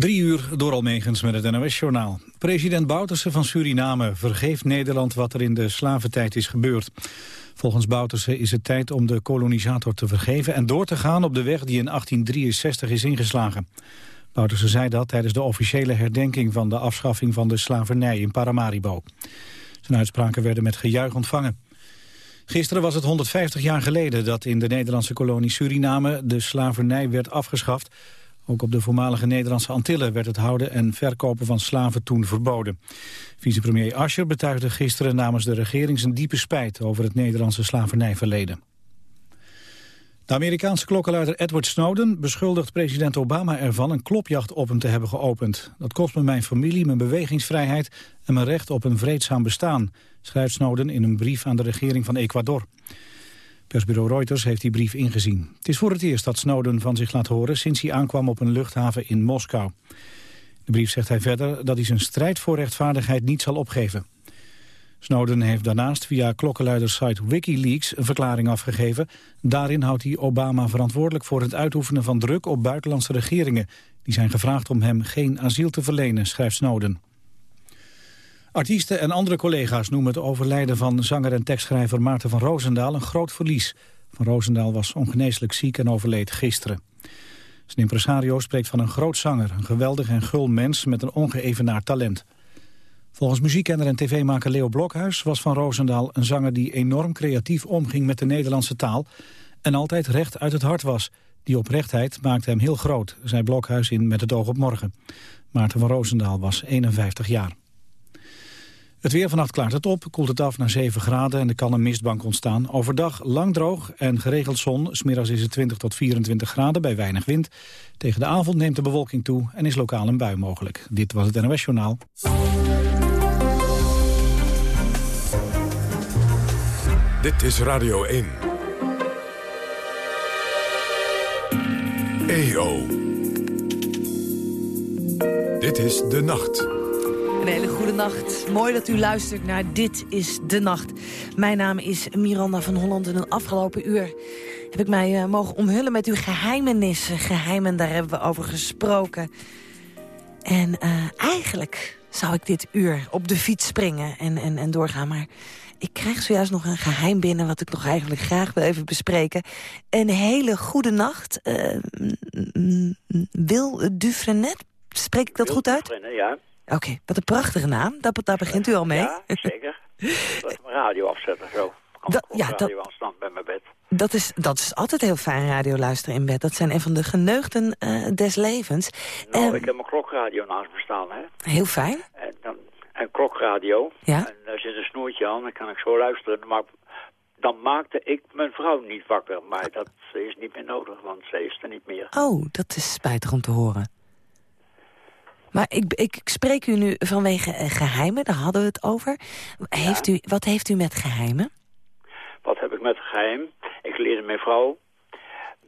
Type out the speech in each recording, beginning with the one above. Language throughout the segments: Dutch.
Drie uur door Almegens met het NOS-journaal. President Bouterse van Suriname vergeeft Nederland wat er in de slaventijd is gebeurd. Volgens Bouterse is het tijd om de kolonisator te vergeven... en door te gaan op de weg die in 1863 is ingeslagen. Bouterse zei dat tijdens de officiële herdenking... van de afschaffing van de slavernij in Paramaribo. Zijn uitspraken werden met gejuich ontvangen. Gisteren was het 150 jaar geleden dat in de Nederlandse kolonie Suriname... de slavernij werd afgeschaft... Ook op de voormalige Nederlandse Antillen werd het houden en verkopen van slaven toen verboden. Vicepremier Ascher betuigde gisteren namens de regering zijn diepe spijt over het Nederlandse slavernijverleden. De Amerikaanse klokkenluider Edward Snowden beschuldigt president Obama ervan een klopjacht op hem te hebben geopend. Dat kost me mijn familie, mijn bewegingsvrijheid en mijn recht op een vreedzaam bestaan, schrijft Snowden in een brief aan de regering van Ecuador. Persbureau Reuters heeft die brief ingezien. Het is voor het eerst dat Snowden van zich laat horen sinds hij aankwam op een luchthaven in Moskou. De brief zegt hij verder dat hij zijn strijd voor rechtvaardigheid niet zal opgeven. Snowden heeft daarnaast via klokkenluidersite Wikileaks een verklaring afgegeven. Daarin houdt hij Obama verantwoordelijk voor het uitoefenen van druk op buitenlandse regeringen. Die zijn gevraagd om hem geen asiel te verlenen, schrijft Snowden. Artiesten en andere collega's noemen het overlijden van zanger en tekstschrijver Maarten van Roosendaal een groot verlies. Van Roosendaal was ongeneeslijk ziek en overleed gisteren. Zijn impresario spreekt van een groot zanger, een geweldig en gul mens met een ongeëvenaard talent. Volgens muziekkenner en tv-maker Leo Blokhuis was Van Roosendaal een zanger die enorm creatief omging met de Nederlandse taal en altijd recht uit het hart was. Die oprechtheid maakte hem heel groot, zei Blokhuis in Met het oog op morgen. Maarten van Roosendaal was 51 jaar. Het weer vannacht klaart het op, koelt het af naar 7 graden en er kan een mistbank ontstaan. Overdag lang droog en geregeld zon. Smiddags is het 20 tot 24 graden bij weinig wind. Tegen de avond neemt de bewolking toe en is lokaal een bui mogelijk. Dit was het NOS Journaal. Dit is Radio 1. EO. Dit is De Nacht. Een hele goede nacht. Mooi dat u luistert naar Dit is de Nacht. Mijn naam is Miranda van Holland en een afgelopen uur heb ik mij uh, mogen omhullen met uw geheimenissen. Geheimen, daar hebben we over gesproken. En uh, eigenlijk zou ik dit uur op de fiets springen en, en, en doorgaan, maar... Ik krijg zojuist nog een geheim binnen wat ik nog eigenlijk graag wil even bespreken. Een hele goede nacht. Uh, Wil Dufrenet, spreek ik dat Wil goed uit? Ja. Oké, wat een prachtige naam. Daar, daar begint u al mee. Ja, zeker. Dat mijn radio afzetten zo. Dat- ja, dat- radio aanstaan bij mijn bed. Dat is, dat is altijd heel fijn radio luisteren in bed. Dat zijn een van de geneugten eh, des levens. Nou, Eh, ik heb mijn klokradio naast me staan, hè. Heel fijn. En dan een klokradio. Ja? En daar zit een snoertje aan, dan kan ik zo luisteren. Maar dan maakte ik mijn vrouw niet wakker. Maar dat is niet meer nodig, want ze is er niet meer. Oh, dat is spijtig om te horen. Maar ik, ik, ik spreek u nu vanwege eh, geheimen, daar hadden we het over. Heeft u, wat heeft u met geheimen? Wat heb ik met geheim? Ik leerde mijn vrouw...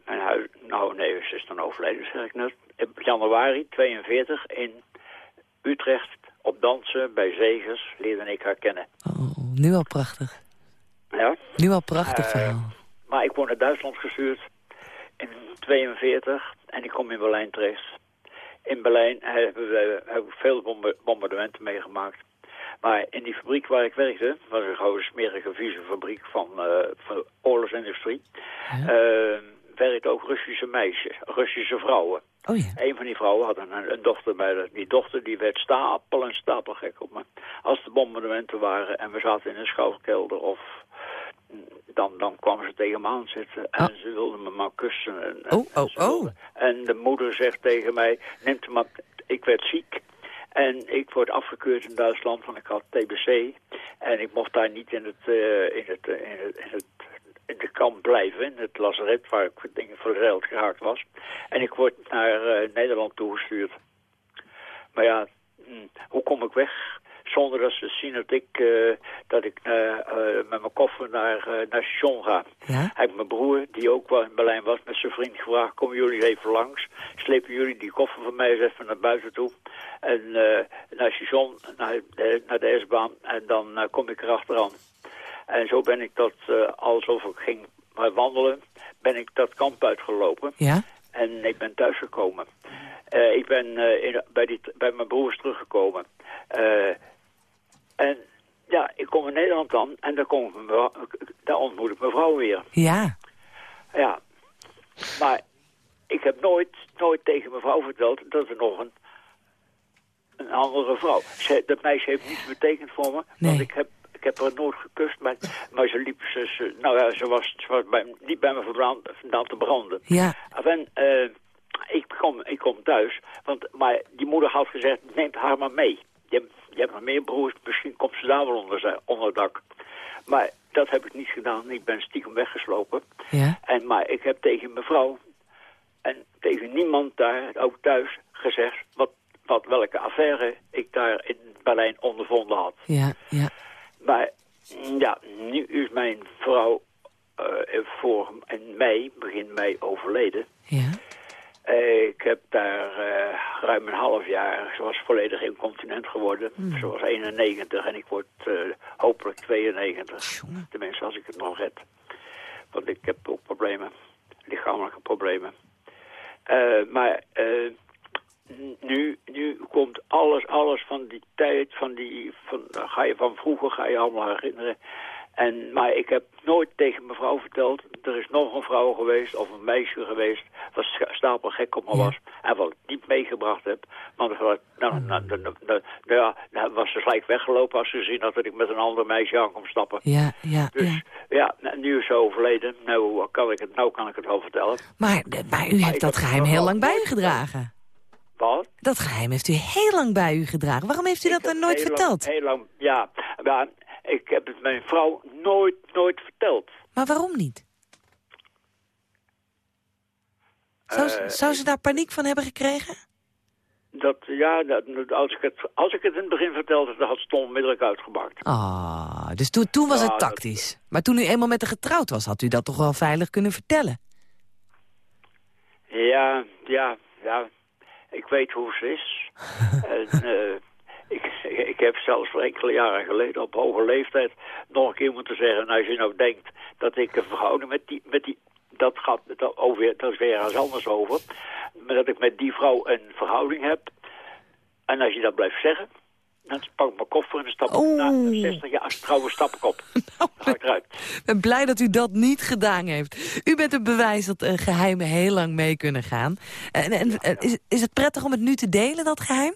Mijn huis, nou nee, ze is dan overleden, zeg ik net. In januari 42 in Utrecht op dansen bij Zegers leerde ik haar kennen. Oh, nu al prachtig. Ja? Nu al prachtig Eh, verhaal. Maar ik word naar Duitsland gestuurd in 42 en ik kom in Berlijn terecht. In Berlijn hebben we veel bombardementen meegemaakt. Maar in die fabriek waar ik werkte, was een grote smerige vieze fabriek van, eh, van oorlogsindustrie. Ja. werkten ook Russische meisjes, Russische vrouwen. Oh ja. Een van die vrouwen had een, een dochter bij de, Die dochter die werd stapel en stapelgek op me. Als de bombardementen waren en we zaten in een schouwkelder of... Dan, dan kwam ze tegen me aan zitten en Oh. ze wilde me maar kussen. En, en- Oh, en oh, oh. En de moeder zegt tegen mij, neemt hem maar... Ik werd ziek en ik word afgekeurd in Duitsland, want ik had TBC. En ik mocht daar niet in het, eh, in het, eh, in het, in het in de kamp blijven, in het lazaret waar ik dingen verzeild geraakt was. En ik word naar eh, Nederland toegestuurd. Maar ja, hm, hoe kom ik weg? Zonder dat ze zien dat ik, eh, dat ik eh, eh, met mijn koffer naar, naar station ga. Ja? Heb ik mijn broer, die ook wel in Berlijn was, met zijn vriend gevraagd... komen jullie even langs? Slepen jullie die koffer van mij eens even naar buiten toe? En naar station, naar, de- naar de S-baan. En dan kom ik erachteraan. En zo ben ik dat, alsof ik ging wandelen... ben ik dat kamp uitgelopen. Ja? En ik ben thuisgekomen. Eh, ik ben in, bij, die, bij mijn broers teruggekomen. En ja, ik kom in Nederland dan en dan, kom ik daar ontmoet ik mijn vrouw weer. Ja. Ja, maar ik heb nooit, nooit tegen mijn vrouw verteld dat er nog een, een andere vrouw... Dat meisje heeft niets betekend voor me, nee. want ik heb, ik heb haar nooit gekust, maar, maar ze liep, ze, nou ja, ze was, ze was bij, niet bij me verbrand, vandaan te branden. Ja. En uh, ik, kom, ik kom thuis, want, maar die moeder had gezegd, neem haar maar mee. Je, je hebt nog meer broers, misschien komt ze daar wel onder, onder dak. Maar dat heb ik niet gedaan. Ik ben stiekem weggeslopen. Ja. En, maar ik heb tegen mevrouw en tegen niemand daar, ook thuis, gezegd... wat, wat welke affaire ik daar in Berlijn ondervonden had. Ja, ja. Maar ja, nu is mijn vrouw uh, voor in mei, begin mei, overleden. Ja. Uh, ik heb daar uh, ruim een half jaar, ze was volledig incontinent geworden. Mm. Ze was 91 en ik word hopelijk 92. Jongen. Tenminste, als ik het nog red. Want ik heb ook problemen, lichamelijke problemen. maar nu, nu komt alles, alles van die tijd, van die, van, ga je van vroeger ga je allemaal herinneren. En, maar ik heb nooit tegen mevrouw verteld, er is nog een vrouw geweest of een meisje geweest wat stapel gek op me was. En wat ik niet meegebracht heb. Want nou, nou, nou, nou, ja, nou was ze gelijk weggelopen als ze gezien had dat ik met een ander meisje aan kon stappen. Ja, ja, dus ja, nu is ze overleden. Nou kan ik het, nou kan ik het wel vertellen. Maar, maar u heeft dat geheim heel lang bij u gedragen. Wat? Dat geheim heeft u heel lang bij u gedragen. Waarom heeft u dat dan nooit heel verteld? Lang, heel lang, ja. Maar ik heb het mijn vrouw nooit, nooit verteld. Maar waarom niet? Zou, Uh, zou ze daar paniek van hebben gekregen? Dat, ja, dat, als, ik het, als ik het in het begin vertelde, dan had ze het onmiddellijk uitgemaakt. Ah, dus toen, toen was Ja, het dat- tactisch. Maar toen u eenmaal met haar getrouwd was, had u dat toch wel veilig kunnen vertellen? Ja, ja, ja. Ik weet hoe ze is. en, eh, ik, ik heb zelfs voor enkele jaren geleden op hoge leeftijd nog een keer moeten zeggen... nou, als je nou denkt dat ik een verhouding met die... Met die dat gaat dat, over, dat is weer ergens anders over. Maar dat ik met die vrouw een verhouding heb. En als je dat blijft zeggen, dan pak ik mijn koffer en dan stap ik Oeh. na 60 jaar als trouwen stap ik op. Dan ga ik eruit. Ik ben blij dat u dat niet gedaan heeft. U bent een bewijs dat eh, geheimen heel lang mee kunnen gaan. En, en, en is, is het prettig om het nu te delen, dat geheim?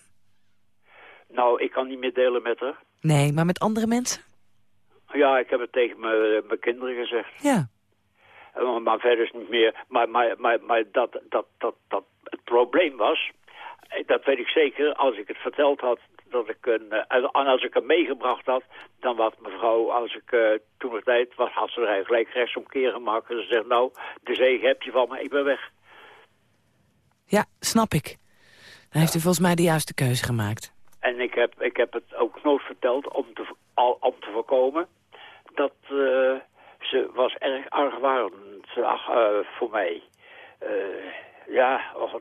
Nou, ik kan niet meer delen met haar. Nee, maar met andere mensen? Ja, ik heb het tegen mijn, mijn kinderen gezegd. Ja. Eh, Maar verder is het niet meer. Maar, maar, maar, maar dat, dat, dat, dat het probleem was, eh, dat weet ik zeker, als ik het verteld had, dat ik een, eh, en als ik hem meegebracht had, dan was mevrouw, als ik eh, toen nog tijd was, had ze er gelijk rechtsomkeer gemaakt. En ze zegt, nou, de zegen heb je van me, ik ben weg. Ja, snap ik. Dan heeft u volgens mij de juiste keuze gemaakt. En ik heb, ik heb het ook nooit verteld om te, al, om te voorkomen dat eh, ze was erg argwanend eh, voor mij. Eh, ja, och,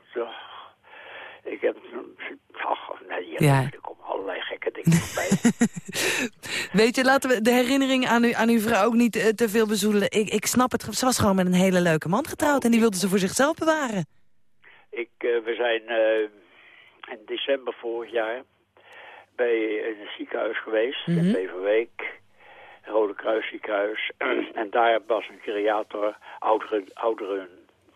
ik heb... Ach, nee, Ja. er komen allerlei gekke dingen voorbij. Weet je, laten we de herinnering aan, u, aan uw vrouw ook niet te veel bezoedelen. Ik, ik snap het, ze was gewoon met een hele leuke man getrouwd... en die wilde ze voor zichzelf bewaren. ik, we zijn in december vorig jaar bij een ziekenhuis geweest, Mhm. in Beverweek. Rode Kruis ziekenhuis. en daar was een geriater, oudere, oudere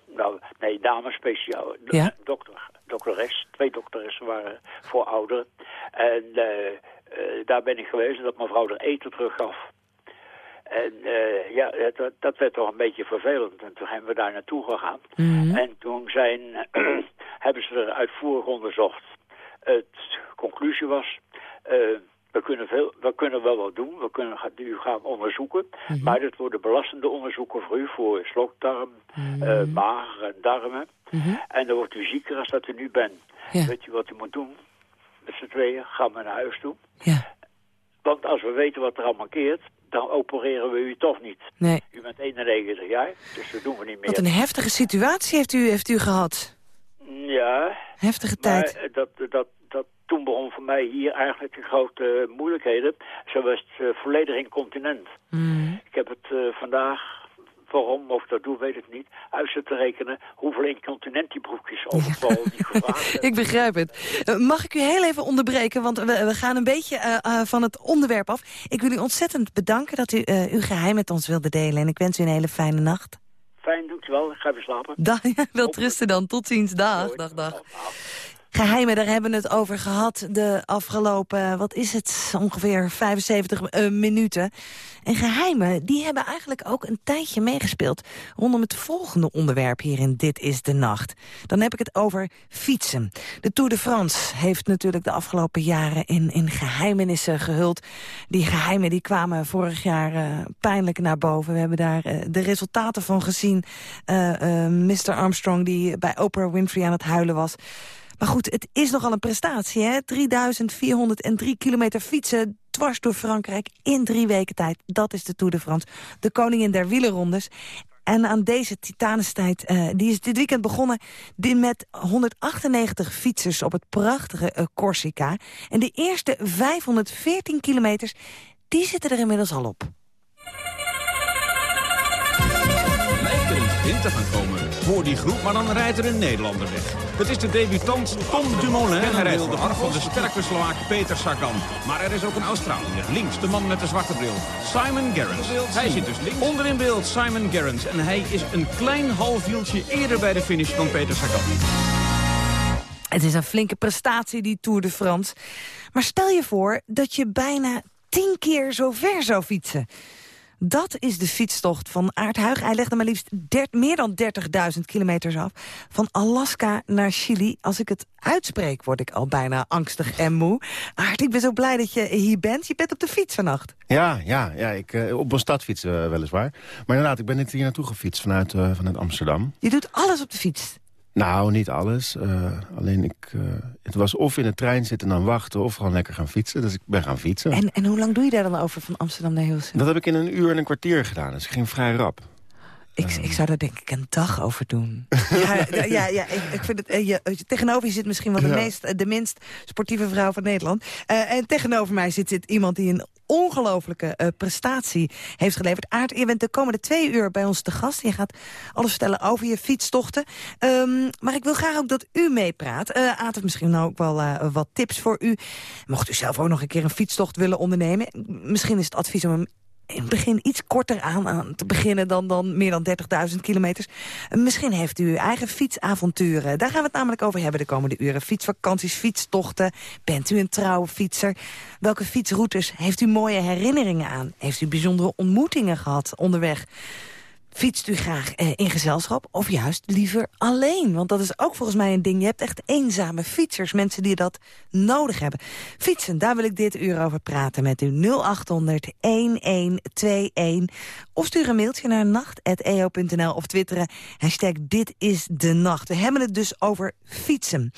nou, nee, dames speciaal. Ja. Dokter, dokteres, twee dokteressen waren voor ouderen. En eh, eh, daar ben ik geweest dat mevrouw er eten teruggaf. En eh, ja, dat, dat werd toch een beetje vervelend. En toen zijn we daar naartoe gegaan. Mhm. En toen zijn, hebben ze er uitvoerig onderzocht. Het conclusie was, eh, we, kunnen veel, we kunnen wel wat doen, we kunnen ga- u gaan onderzoeken. Mhm. Maar dit worden belastende onderzoeken voor u, voor slokdarm, eh, maag en darmen. Mhm. En dan wordt u zieker als dat u nu bent. Ja. Weet u wat u moet doen? Met z'n tweeën gaan we naar huis toe. Ja, Want als we weten wat er allemaal keert, dan opereren we u toch niet. nee. U bent 91 jaar, dus dat doen we niet meer. Wat een heftige situatie heeft u, heeft u gehad. Ja, Heftige tijd. eh, dat, dat, dat, toen begon voor mij hier eigenlijk de grote moeilijkheden. Zo was het eh, volledig incontinent. Mhm. Ik heb het eh, vandaag waarom of dat doe, weet ik niet, uit te rekenen hoeveel incontinent die broekjes overval die gevraagd Ik begrijp het. Eh, mag ik u heel even onderbreken, want we, we gaan een beetje uh, van het onderwerp af. Ik wil u ontzettend bedanken dat u uh, uw geheim met ons wilde delen en ik wens u een hele fijne nacht. Fijn, doet u wel. Ik ga weer slapen. Dag, wel rusten dan. Tot ziens. Dag, dag, dag. Geheimen, daar hebben we het over gehad de afgelopen, wat is het, ongeveer 75 uh, eh, minuten. En geheimen, die hebben eigenlijk ook een tijdje meegespeeld... rondom het volgende onderwerp hier in Dit is de Nacht. Dan heb ik het over fietsen. De Tour de France heeft natuurlijk de afgelopen jaren in, in geheimenissen gehuld. Die geheimen die kwamen vorig jaar uh, pijnlijk naar boven. We hebben daar uh, de resultaten van gezien. Mr. Armstrong die bij Oprah Winfrey aan het huilen was... Maar goed, het is nogal een prestatie, hè? 3403 kilometer fietsen dwars door Frankrijk in drie weken tijd. Dat is de Tour de France. De koningin der wielerrondes. En aan deze titanenstijd, uh, die is dit weekend begonnen met 198 fietsers op het prachtige uh, Corsica. En de eerste 514 kilometers, die zitten er inmiddels al op. in te gaan komen voor die groep, maar dan rijdt er een Nederlander weg. Het is de debutant Tom Dumoulin. Hij rijdt voor van de sterke Slovaak Peter Sagan. Maar er is ook een Australiër, links, de man met de zwarte bril. Simon Gerrans. Hij zit dus links. Onder in beeld Simon Gerrans. En hij is een klein half wieltje eerder bij de finish dan Peter Sagan. Het is een flinke prestatie, die Tour de France. Maar stel je voor dat je bijna tien keer zo ver zou fietsen. Dat is de fietstocht van Aart Huig. Hij legde maar liefst meer dan 30.000 kilometers af. Van Alaska naar Chili. Als ik het uitspreek, word ik al bijna angstig en moe. Aart, ik ben zo blij dat je hier bent. Je bent op de fiets vannacht. Ja, ja, ja ik, uh, op een stadfiets uh, weliswaar. Maar inderdaad, ik ben net hier naartoe gefietst vanuit, uh, vanuit Amsterdam. Je doet alles op de fiets? Nou, niet alles. Uh, alleen ik, uh, het was of in de trein zitten en dan wachten... of gewoon lekker gaan fietsen. Dus ik ben gaan fietsen. En, en hoe lang doe je daar dan over van Amsterdam naar Hilversum? Dat heb ik in een uur en een kwartier gedaan. Dus ik ging vrij rap. Ik, ik zou daar denk ik een dag over doen. ja, ja, ja ik, ik, vind het, eh, je, tegenover je zit misschien wel de, meest, de minst sportieve vrouw van Nederland. Uh, en tegenover mij zit, zit iemand die een ongelofelijke uh, prestatie heeft geleverd. Aard, je bent de komende twee uur bij ons te gast. Je gaat alles vertellen over je fietstochten. Um, maar ik wil graag ook dat u meepraat. Uh, Aad heeft misschien ook wel uh, wat tips voor u. Mocht u zelf ook nog een keer een fietstocht willen ondernemen... misschien is het advies om hem in het begin iets korter aan, aan te beginnen dan, dan meer dan 30.000 kilometers. Misschien heeft u uw eigen fietsavonturen. Daar gaan we het namelijk over hebben de komende uren. Fietsvakanties, fietstochten. Bent u een trouwe fietser? Welke fietsroutes heeft u mooie herinneringen aan? Heeft u bijzondere ontmoetingen gehad onderweg? Fietst u graag eh, in gezelschap of juist liever alleen? Want dat is ook volgens mij een ding. Je hebt echt eenzame fietsers, mensen die dat nodig hebben. Fietsen, daar wil ik dit uur over praten met u. 0800 1121. Of stuur een mailtje naar nacht.eo.nl of twitteren. Hashtag dit is de nacht. We hebben het dus over fietsen.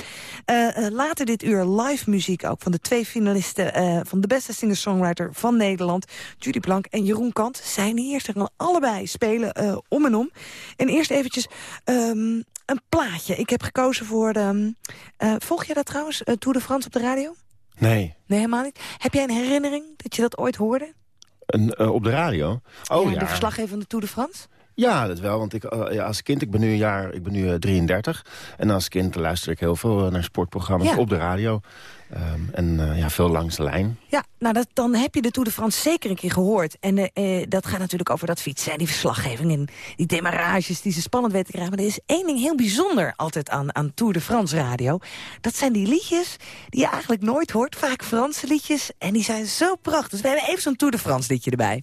Uh, later dit uur live muziek ook van de twee finalisten... Uh, van de beste singer-songwriter van Nederland. Judy Blank en Jeroen Kant zijn hier. Ze gaan allebei spelen uh, om en om. En eerst eventjes um, een plaatje. Ik heb gekozen voor... De, uh, volg je dat trouwens, Tour de France op de radio? Nee. Nee, helemaal niet. Heb jij een herinnering dat je dat ooit hoorde? Een, op de radio? Oh ja, De verslaggever van de Tour de France? Ja, dat wel. Want ik, ja, als kind, ik ben nu een jaar, ik ben nu 33. En als kind luister ik heel veel naar sportprogramma's ja. op de radio. Um, en uh, ja, veel langs de lijn. Ja, nou dat, dan heb je de Tour de France zeker een keer gehoord. En uh, uh, dat gaat natuurlijk over dat fietsen en die verslaggeving... en die demarages die ze spannend weten te krijgen. Maar er is één ding heel bijzonder altijd aan, aan Tour de France radio. Dat zijn die liedjes die je eigenlijk nooit hoort. Vaak Franse liedjes. En die zijn zo prachtig. Dus we hebben even zo'n Tour de France liedje erbij.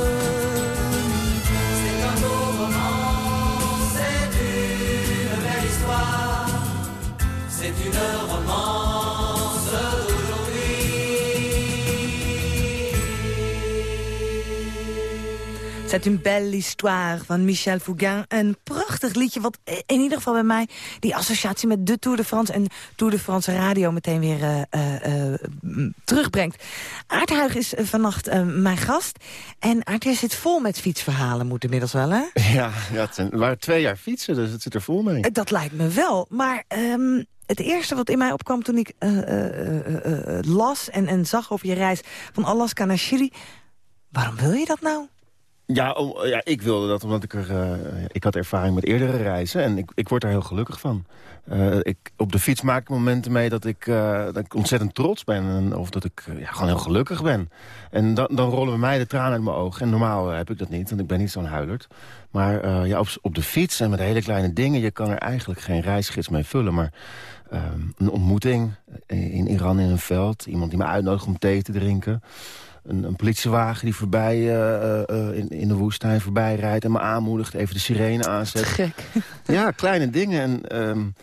C'est une belle histoire van Michel Fougain. Een prachtig liedje wat in ieder geval bij mij... die associatie met de Tour de France en Tour de France radio... meteen weer uh, uh, terugbrengt. Aardhuig is vannacht mijn gast. En Aardhuig zit vol met fietsverhalen, moet inmiddels wel, hè? Ja, ja het, waren twee jaar fietsen, dus het zit er vol mee. Dat lijkt me wel, maar... Um, het eerste wat in mij opkwam toen ik las en, en zag over je reis van Alaska naar Chili. Waarom wil je dat nou? Ja, om, ja, ik wilde dat omdat ik er... Uh, ik had ervaring met eerdere reizen en ik, ik word daar heel gelukkig van. Uh, ik, op de fiets maak ik momenten mee dat ik, dat ik ontzettend trots ben. En, of dat ik ja, gewoon heel gelukkig ben. En dan, dan rollen bij mij de tranen uit mijn ogen. En normaal heb ik dat niet, want ik ben niet zo'n huilert. Maar ja, op, op de fiets en met hele kleine dingen... je kan er eigenlijk geen reisgids mee vullen. Maar um, een ontmoeting in Iran in een veld. Iemand die me uitnodigt om thee te drinken een, een politiewagen die voorbij uh, uh, in, in de woestijn voorbij rijdt... en me aanmoedigt, even de sirene aanzet. Gek. Ja, kleine dingen. En um,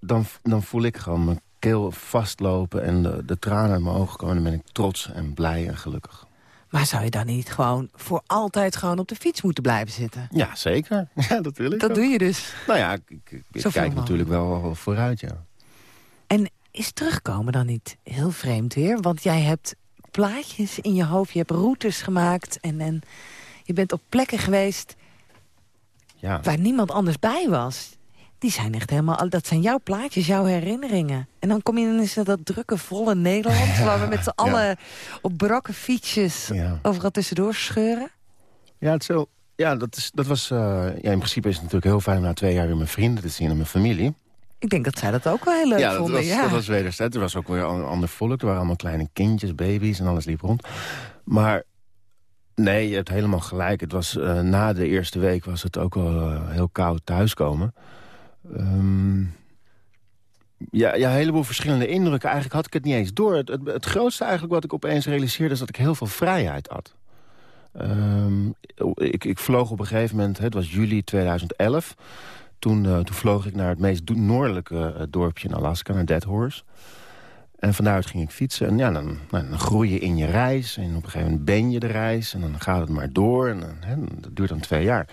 dan, dan voel ik gewoon mijn keel vastlopen... en de, de tranen uit mijn ogen komen. En dan ben ik trots en blij en gelukkig. Maar zou je dan niet gewoon voor altijd gewoon op de fiets moeten blijven zitten? Ja, zeker. Ja, dat wil ik Dat ook. doe je dus? Nou ja, ik, ik, ik kijk natuurlijk wel, wel vooruit, ja. En is terugkomen dan niet heel vreemd weer? Want jij hebt plaatjes in je hoofd. Je hebt routes gemaakt en, en je bent op plekken geweest ja. waar niemand anders bij was. Die zijn echt helemaal, dat zijn jouw plaatjes, jouw herinneringen. En dan kom je ineens naar dat drukke, volle Nederland... Ja, waar we met z'n allen ja. op brakke fietsjes overal tussendoor scheuren. Ja, het zo, ja dat, is, dat was... Uh, ja, in principe is het natuurlijk heel fijn om na twee jaar weer mijn vrienden te zien en mijn familie. Ik denk dat zij dat ook wel heel leuk ja, dat vonden. Was, ja, dat was wederzijds. Er was ook weer een ander volk. Er waren allemaal kleine kindjes, baby's en alles liep rond. Maar nee, je hebt helemaal gelijk. Het was, uh, na de eerste week was het ook wel uh, heel koud thuiskomen. Um, ja, ja, een heleboel verschillende indrukken. Eigenlijk had ik het niet eens door. Het, het, het grootste eigenlijk wat ik opeens realiseerde... is dat ik heel veel vrijheid had. Um, ik, ik vloog op een gegeven moment, het was juli 2011... Toen, uh, toen vloog ik naar het meest noordelijke uh, dorpje in Alaska, naar Dead Horse. En van daaruit ging ik fietsen. En ja, dan, nou, dan groei je in je reis. En op een gegeven moment ben je de reis. En dan gaat het maar door. En dan, hè, dat duurt dan twee jaar.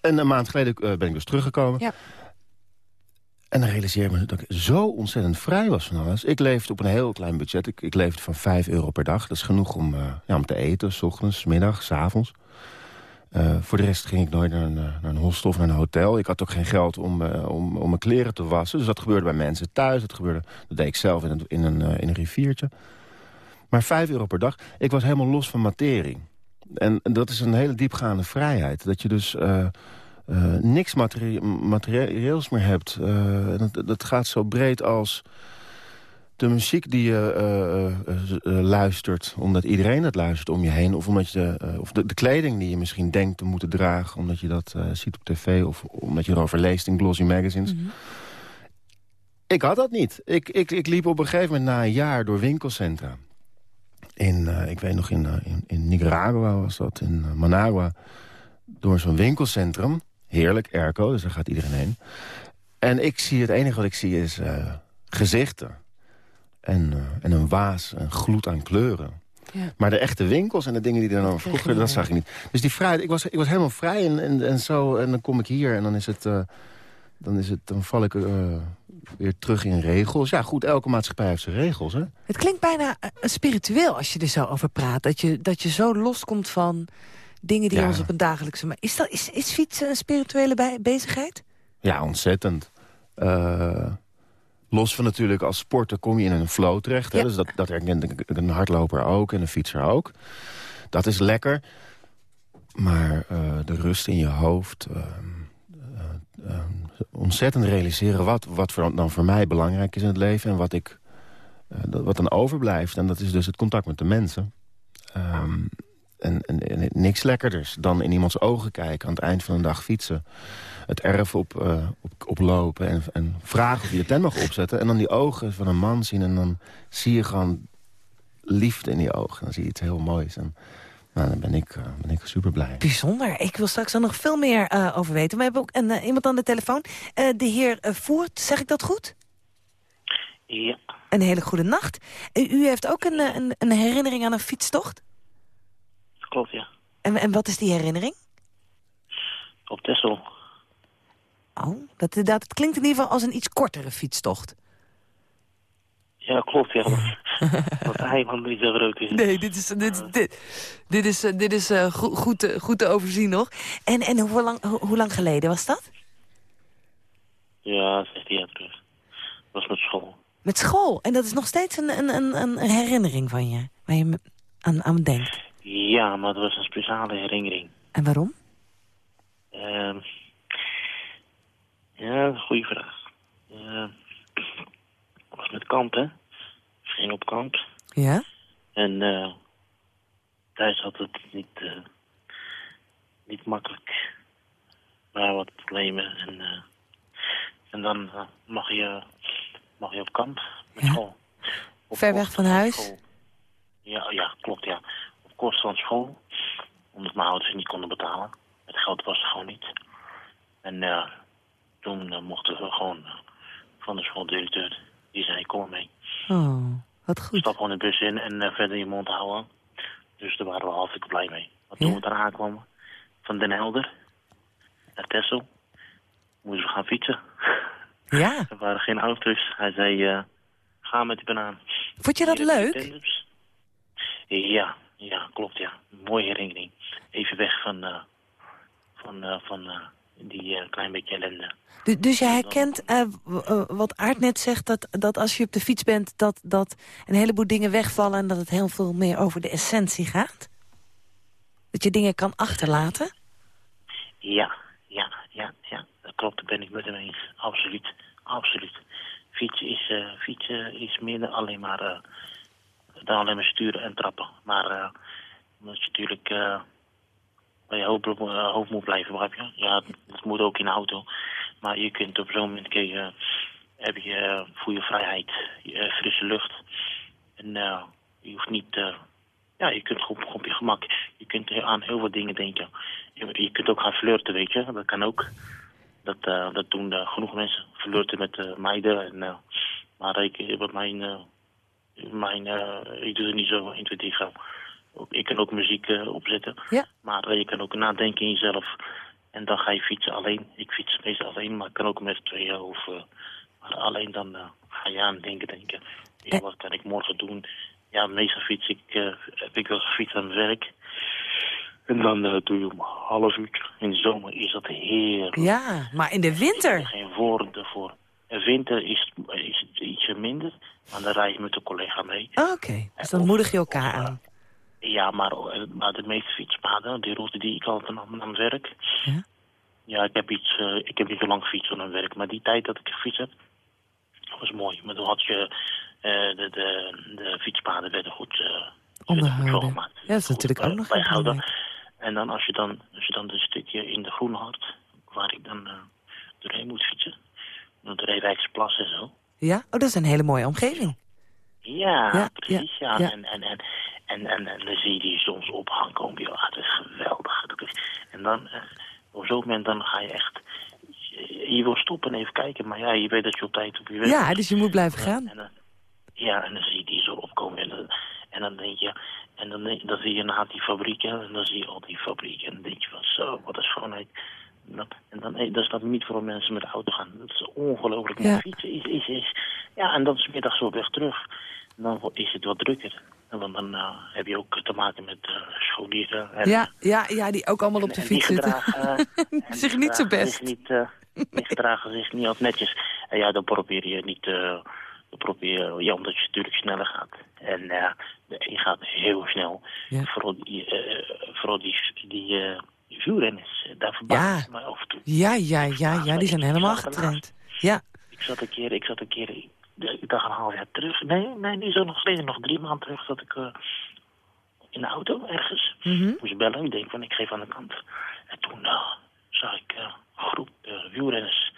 En een maand geleden eh, ben ik dus teruggekomen. Ja. En dan realiseer ik me dat ik zo ontzettend vrij was van alles. Ik leefde op een heel klein budget. Ik, ik leefde van 5 euro per dag. Dat is genoeg om, eh, ja, om te eten, s ochtends, s middags, s avonds. Eh, voor de rest ging ik nooit naar een, eh, naar een hostel of naar een hotel. Ik had ook geen geld om, eh, om, om mijn kleren te wassen. Dus dat gebeurde bij mensen thuis. Dat, gebeurde, dat deed ik zelf in een, in, een, in een riviertje. Maar 5 euro per dag. Ik was helemaal los van materie. En dat is een hele diepgaande vrijheid. Dat je dus niks materie materieels meer hebt. Dat gaat zo breed als de muziek die je eh, eh, eh, luistert... omdat iedereen dat luistert om je heen... of, omdat je, of de, de kleding die je misschien denkt te moeten dragen... omdat je dat ziet op tv of omdat je erover leest in glossy magazines. Ik had dat niet. Ik, ik, ik liep op een gegeven moment na een jaar door winkelcentra. In, ik weet nog, in, in, in Nicaragua was dat, in Managua. Door zo'n winkelcentrum. Heerlijk, airco, dus daar gaat iedereen heen. En ik zie, het enige wat ik zie is gezichten. En, eh, en een waas, een gloed aan kleuren. Ja. Maar de echte winkels en de dingen die er dan niet dat zag ik niet. Dus die vrijheid, ik was, ik was helemaal vrij en, en, en zo. En dan kom ik hier en dan is het... eh, dan, is het, dan val ik eh, weer terug in regels. Ja, goed, elke maatschappij heeft zijn regels, hè? Het klinkt bijna spiritueel als je er zo over praat. Dat je, dat je zo loskomt van dingen die Ja. ons op een dagelijkse... ma- Is, dat, is, is fietsen een spirituele bij- bezigheid? Ja, ontzettend. Eh, los van natuurlijk als sporter kom je in een flow terecht. Hè? Ja. Dus dat, dat herkent een- hardloper ook en een fietser ook. Dat is lekker. Maar eh, de rust in je hoofd... eh, eh, ontzettend realiseren wat, wat voor, dan voor mij belangrijk is in het leven... en wat, ik, wat dan overblijft. En dat is dus het contact met de mensen. Ehm, en, en, en niks lekkerders dan in iemands ogen kijken... aan het eind van een dag fietsen het erf op, eh, op, oplopen en, en vragen of je de tent mag opzetten. En dan die ogen van een man zien en dan zie je gewoon liefde in die ogen. Dan zie je iets heel moois. En nou, dan ben ik, eh, ben ik super blij. Bijzonder. Ik wil straks er nog veel meer eh, over weten. We hebben ook een, iemand aan de telefoon. Eh, de heer Voert, zeg ik dat goed? Ja, Een hele goede nacht. Eh, u heeft ook een, een, een herinnering aan een fietstocht? Klopt, ja. En, en wat is die herinnering? Op Texel. Oh, dat, dat, het klinkt in ieder geval als een iets kortere fietstocht. Ja, klopt, ja. Dat eiland niet zo groot is. Nee, dit is, dit, dit, dit is, eh, dit is eh, goed, goed, te, goed te overzien nog. En, en hoe, lang, hoe, hoe lang geleden was dat? Ja, 16 jaar terug. Dat was met school. Met school. En dat is nog steeds een, een, een, een herinnering van je, waar je aan, aan denkt. Ja, maar het was een speciale herinnering. En waarom? Ehm ja, goede vraag. Ehm ik was met kamp, hè. Ik ging op kamp. Ja? En thuis had het niet, eh, niet makkelijk. Maar wat problemen. En, eh, en dan mag, je, mag je op kamp met Ja. school. Op Ver weg van huis? school. Ja, ja, klopt, ja. Op kosten van school. Omdat mijn ouders het niet konden betalen. Het geld was er gewoon niet. En eh, toen eh, mochten we gewoon eh, van de schooldirecteur. Die zei, kom maar mee. Oh, wat goed. Stap gewoon de bus in en verder je mond houden. Dus daar waren we hartstikke blij mee. Want toen Ja. we daar aankwamen, van Den Helder naar Texel, moesten we gaan fietsen. Ja. er waren geen auto's. Hij zei, ga met die banaan. Vond je dat leuk? Ja, ja, klopt ja. Mooie herinnering. Even weg van, eh, van, eh, van eh, die klein beetje ellende. Du- dus je herkent eh, eh, wat Aart net zegt, dat, dat als je op de fiets bent... Dat, dat een heleboel dingen wegvallen en dat het heel veel meer over de essentie gaat? Dat je dingen kan achterlaten? Ja, ja, ja, ja. Dat klopt, daar ben ik met hem eens. Absoluut, absoluut. Fietsen is, fietsen is meer dan alleen maar, dan alleen maar sturen en trappen. Maar eh omdat je natuurlijk eh, bij je hoofd, eh, hoofd moet blijven, begrijp je? Ja, dat moet ook in de auto. Maar je kunt op zo'n moment kun je, heb je voel je vrijheid, eh, frisse lucht. En je hoeft niet... ja, je kunt gewoon op je gemak. Je kunt aan heel veel dingen denken. Je, je kunt ook gaan flirten, weet je. Dat kan ook. Dat, dat doen genoeg mensen. Flirten met meiden. En, maar ik, met mijn... mijn eh, ik doe het niet zo intuïtief. zo. Ook- Ik kan ook muziek eh, opzetten. Ja. Maar eh, je kan ook nadenken in jezelf. En dan ga je fietsen alleen. Ik fiets meestal alleen, maar ik kan ook met tweeën. Of, maar alleen dan ga je aan denken, denken. Ja, wat kan ik morgen doen? Ja, meestal fiets ik, heb ik wel gefietst aan mijn werk. En dan doe je om half uur. In de zomer is dat heerlijk. Ja, maar in de winter. Geen woorden voor. In winter is, is het ietsje minder. Maar dan rij je met een collega mee. Oké, dus dan moedig je elkaar aan. Ja, maar, eh, maar de meeste fietspaden, die route die ik altijd nam naar mijn werk. Ja? Ja, ik heb, iets, eh, ik heb niet zo lang gefietst naar mijn werk. Maar die tijd dat ik gefietst heb, was mooi. Maar toen had je, eh, de, de, de fietspaden werden goed, eh, goed Onderhouden. Ja, dat is Goed, natuurlijk eh, ook nog belangrijk. En dan als je dan, als je dan een stukje in de Groenhart, waar ik dan eh, doorheen moet fietsen. Door de Reewijksplas en zo. Ja? Oh, dat is een hele mooie omgeving. Ja, Ja, precies. Ja, ja. En, en, en, en, en, en dan zie je die soms op gang komen. Ja, is geweldig. Dat is- En dan, eh, op zo'n moment, dan ga je echt... Je, wil stoppen en even kijken, maar ja, je weet dat je op tijd op je werk Ja, dus je moet blijven gaan. En dan, ja, en dan zie je die zo opkomen. En dan, en dan denk je... En dan, dan zie je na die fabrieken, en dan zie je al die fabrieken. En dan denk je van, zo, wat een schoonheid. En dan, en dan, dan snap je niet waarom mensen met de auto gaan. Dat is ongelooflijk. Ja. Fietsen is, is, is... Ja, en dan is middags op weg terug. En dan is het wat drukker. En dan, eh, heb je ook te maken met eh, scholieren. En, Ja, ja, ja, die ook allemaal op de en fiets zitten. gedragen, en die Zich niet zo best. zich Niet, eh, die gedragen zich niet als netjes. En ja, dan probeer je niet... eh, dan probeer je, ja, omdat je natuurlijk sneller gaat. En de een gaat heel snel. Ja. Vooral die, eh, vooral die, die wielrenners, eh, daar verbaas ik Ja. me af en toe. Ja, ja, ja, ja, die zijn helemaal getraind. Ja, Ik zat een keer, ik zat een keer, ik dacht een half jaar terug. Nee, nee, niet zo nog geleden, nog drie maanden terug, dat ik eh, in de auto ergens Mhm. moest bellen. Ik denk van, ik geef aan de kant. En toen eh, zag ik een groep wielrenners.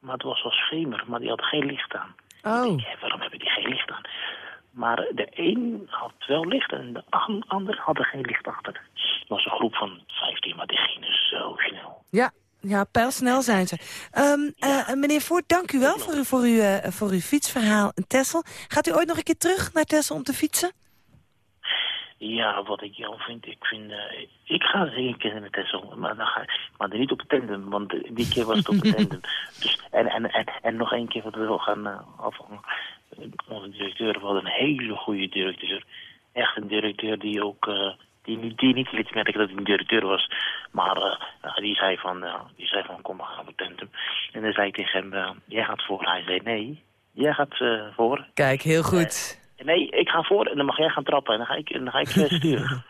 Maar het was wel schemer, maar die hadden geen licht aan. Oh. Ik denk, waarom hebben die geen licht aan? Maar de een had wel licht en de an- ander had er geen licht achter. Het was een groep van 15, maar die gingen zo snel. ja, ja, pijlsnel zijn ze. Ehm, eh, meneer Voort, dank u wel voor, uw- voor, uw, eh, voor uw fietsverhaal in Texel. Gaat u ooit nog een keer terug naar Texel om te fietsen? Ja, wat ik jou vind, ik vind... eh, ik ga eens een keer naar Texel, maar, dan ga, maar dan niet op het tandem, want eh, die keer was het op het tandem. Dus, en, en, en, en nog één keer wat we wel gaan afhangen. Onze directeur, we hadden een hele goede directeur. Echt een directeur die ook... eh, die, niet- die niet liet merken dat hij een directeur was. Maar eh, die, zei van, die zei van, kom, we gaan het tandem. En dan zei ik tegen hem, eh, jij gaat voor. Hij zei, nee, jij gaat voor. Kijk, heel goed. Nee, ik ga voor en dan mag jij gaan trappen. En dan ga ik, en dan ga ik sturen.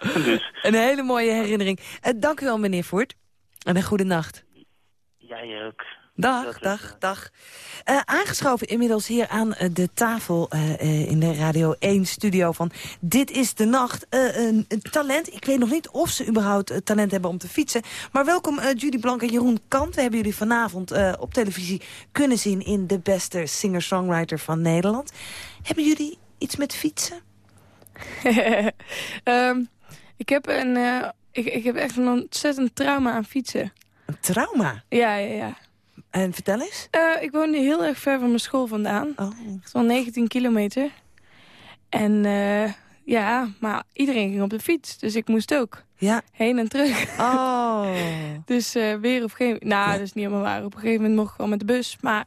dus, Een hele mooie herinnering. Dank u wel, meneer Voort. En een goede nacht. jij ook. Dag, dag, dag. Eh, aangeschoven inmiddels hier aan eh, de tafel eh, eh, in de Radio 1-studio van Dit is de Nacht. Eh, een, een talent, ik weet nog niet of ze überhaupt talent hebben om te fietsen. Maar welkom eh, Judy Blank en Jeroen Kant. We hebben jullie vanavond eh, op televisie kunnen zien in de beste singer-songwriter van Nederland. Hebben jullie iets met fietsen? Ehm, ik, heb een, eh, ik, ik heb echt een ontzettend trauma aan fietsen. Een trauma? Ja, ja, ja. En vertel eens. Eh, ik woonde heel erg ver van mijn school vandaan. Oh. Echt wel 19 kilometer. En eh, ja, maar iedereen ging op de fiets. Dus ik moest ook. Ja. Heen en terug. Oh. Dus eh, weer op een gegeven moment... Nou, dat is niet helemaal waar. Op een gegeven moment mocht ik wel met de bus. Maar...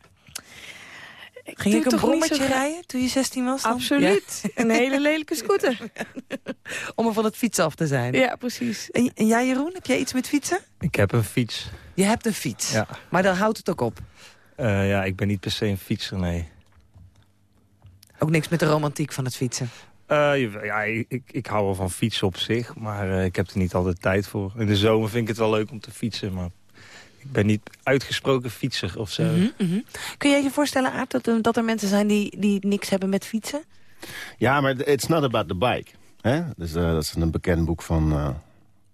ik Ging ik een toch niet zo brommetje graag- rijden toen je 16 was? dan? Absoluut. Een hele lelijke scooter. Om er van het fietsen af te zijn. Ja, precies. En, en jij Jeroen, heb jij iets met fietsen? Ik heb een fiets. Je hebt een fiets. Ja. Maar dan houdt het ook op. Eh, ja, ik ben niet per se een fietser, nee. Ook niks met de romantiek van het fietsen. Eh, je- ja, ik, ik, hou wel van fietsen op zich, maar eh, ik heb er niet altijd tijd voor. In de zomer vind ik het wel leuk om te fietsen, maar ik ben niet uitgesproken fietser of zo. Mhm, mhm. Kun je je voorstellen, Aart, dat, er- dat er mensen zijn die, die niks hebben met fietsen? Ja, maar it's not about the bike. Hè? Dus, eh, dat is een bekend boek van eh,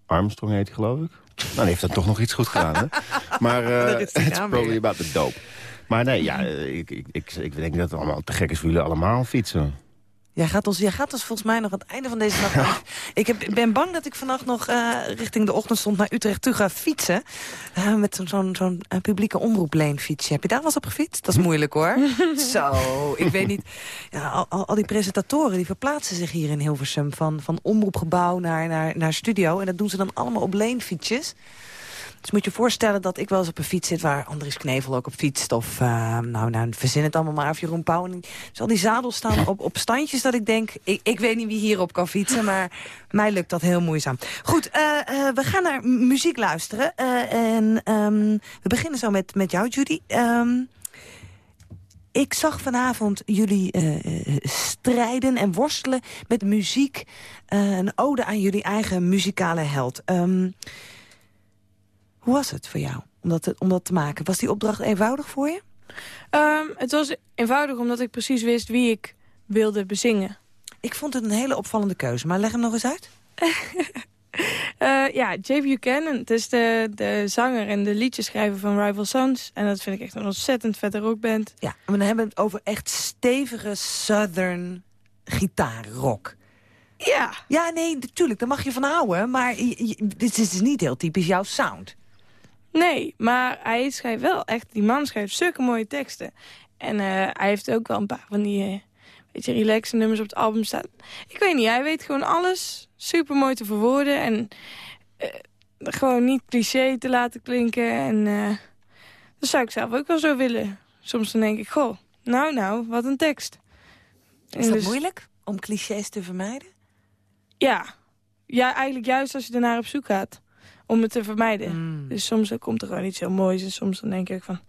Armstrong, heet geloof ik. Nou, die heeft dan toch nog iets goed gedaan, hè? Maar die it's probably about the dope. Maar nee, ja, ik, ik, ik, ik denk dat het allemaal te gek is voor jullie allemaal fietsen. Jij gaat, ons, jij gaat ons volgens mij nog aan het einde van deze nacht... ik heb, ben bang dat ik vannacht nog uh, richting de ochtendstond naar Utrecht toe ga fietsen. Uh, met zo'n uh, publieke omroepleenfietsje. Heb je daar wel eens op gefietst? Dat is moeilijk hoor. Zo, ik weet niet. Ja, al, al, al, die presentatoren die verplaatsen zich hier in Hilversum... van, van omroepgebouw naar, naar, naar studio. En dat doen ze dan allemaal op leenfietsjes. Dus moet je voorstellen dat ik wel eens op een fiets zit... waar Andries Knevel ook op fietst. Of, uh, nou, nou, verzin het allemaal maar. Of Jeroen Pauw. Dus al die zadels staan op, op standjes dat ik denk... Ik, ik weet niet wie hierop kan fietsen, maar mij lukt dat heel moeizaam. Goed, uh, uh, we gaan naar muziek luisteren. en um, we beginnen zo met, met jou, Judy. Um, ik zag vanavond jullie strijden en worstelen met muziek. Een ode aan jullie eigen muzikale held. Um, hoe was het voor jou om dat, te, om dat te maken? Was die opdracht eenvoudig voor je? Um, het was eenvoudig omdat ik precies wist wie ik wilde bezingen. Ik vond het een hele opvallende keuze, maar leg hem nog eens uit. uh, ja, Jay Buchanan, het is de, de zanger en de liedjeschrijver van Rival Sons. En dat vind ik echt een ontzettend vette rockband. Ja, we hebben het over echt stevige southern gitaarrock. Ja. Ja, nee, natuurlijk, daar mag je van houden. Maar je, je, dit is niet heel typisch jouw sound. Nee, maar hij schrijft wel echt... Die man schrijft zulke mooie teksten. En uh, hij heeft ook wel een paar van die... Uh, beetje relaxe nummers op het album staan. Ik weet niet, hij weet gewoon alles super mooi te verwoorden. En uh, gewoon niet cliché te laten klinken. En dat zou ik zelf ook wel zo willen. Soms dan denk ik, goh, nou nou, wat een tekst. Is dat dus... moeilijk, om clichés te vermijden? Ja. ja, eigenlijk juist als je ernaar op zoek gaat om het te vermijden. Mm. Dus soms komt er gewoon iets heel moois en soms dan denk ik van...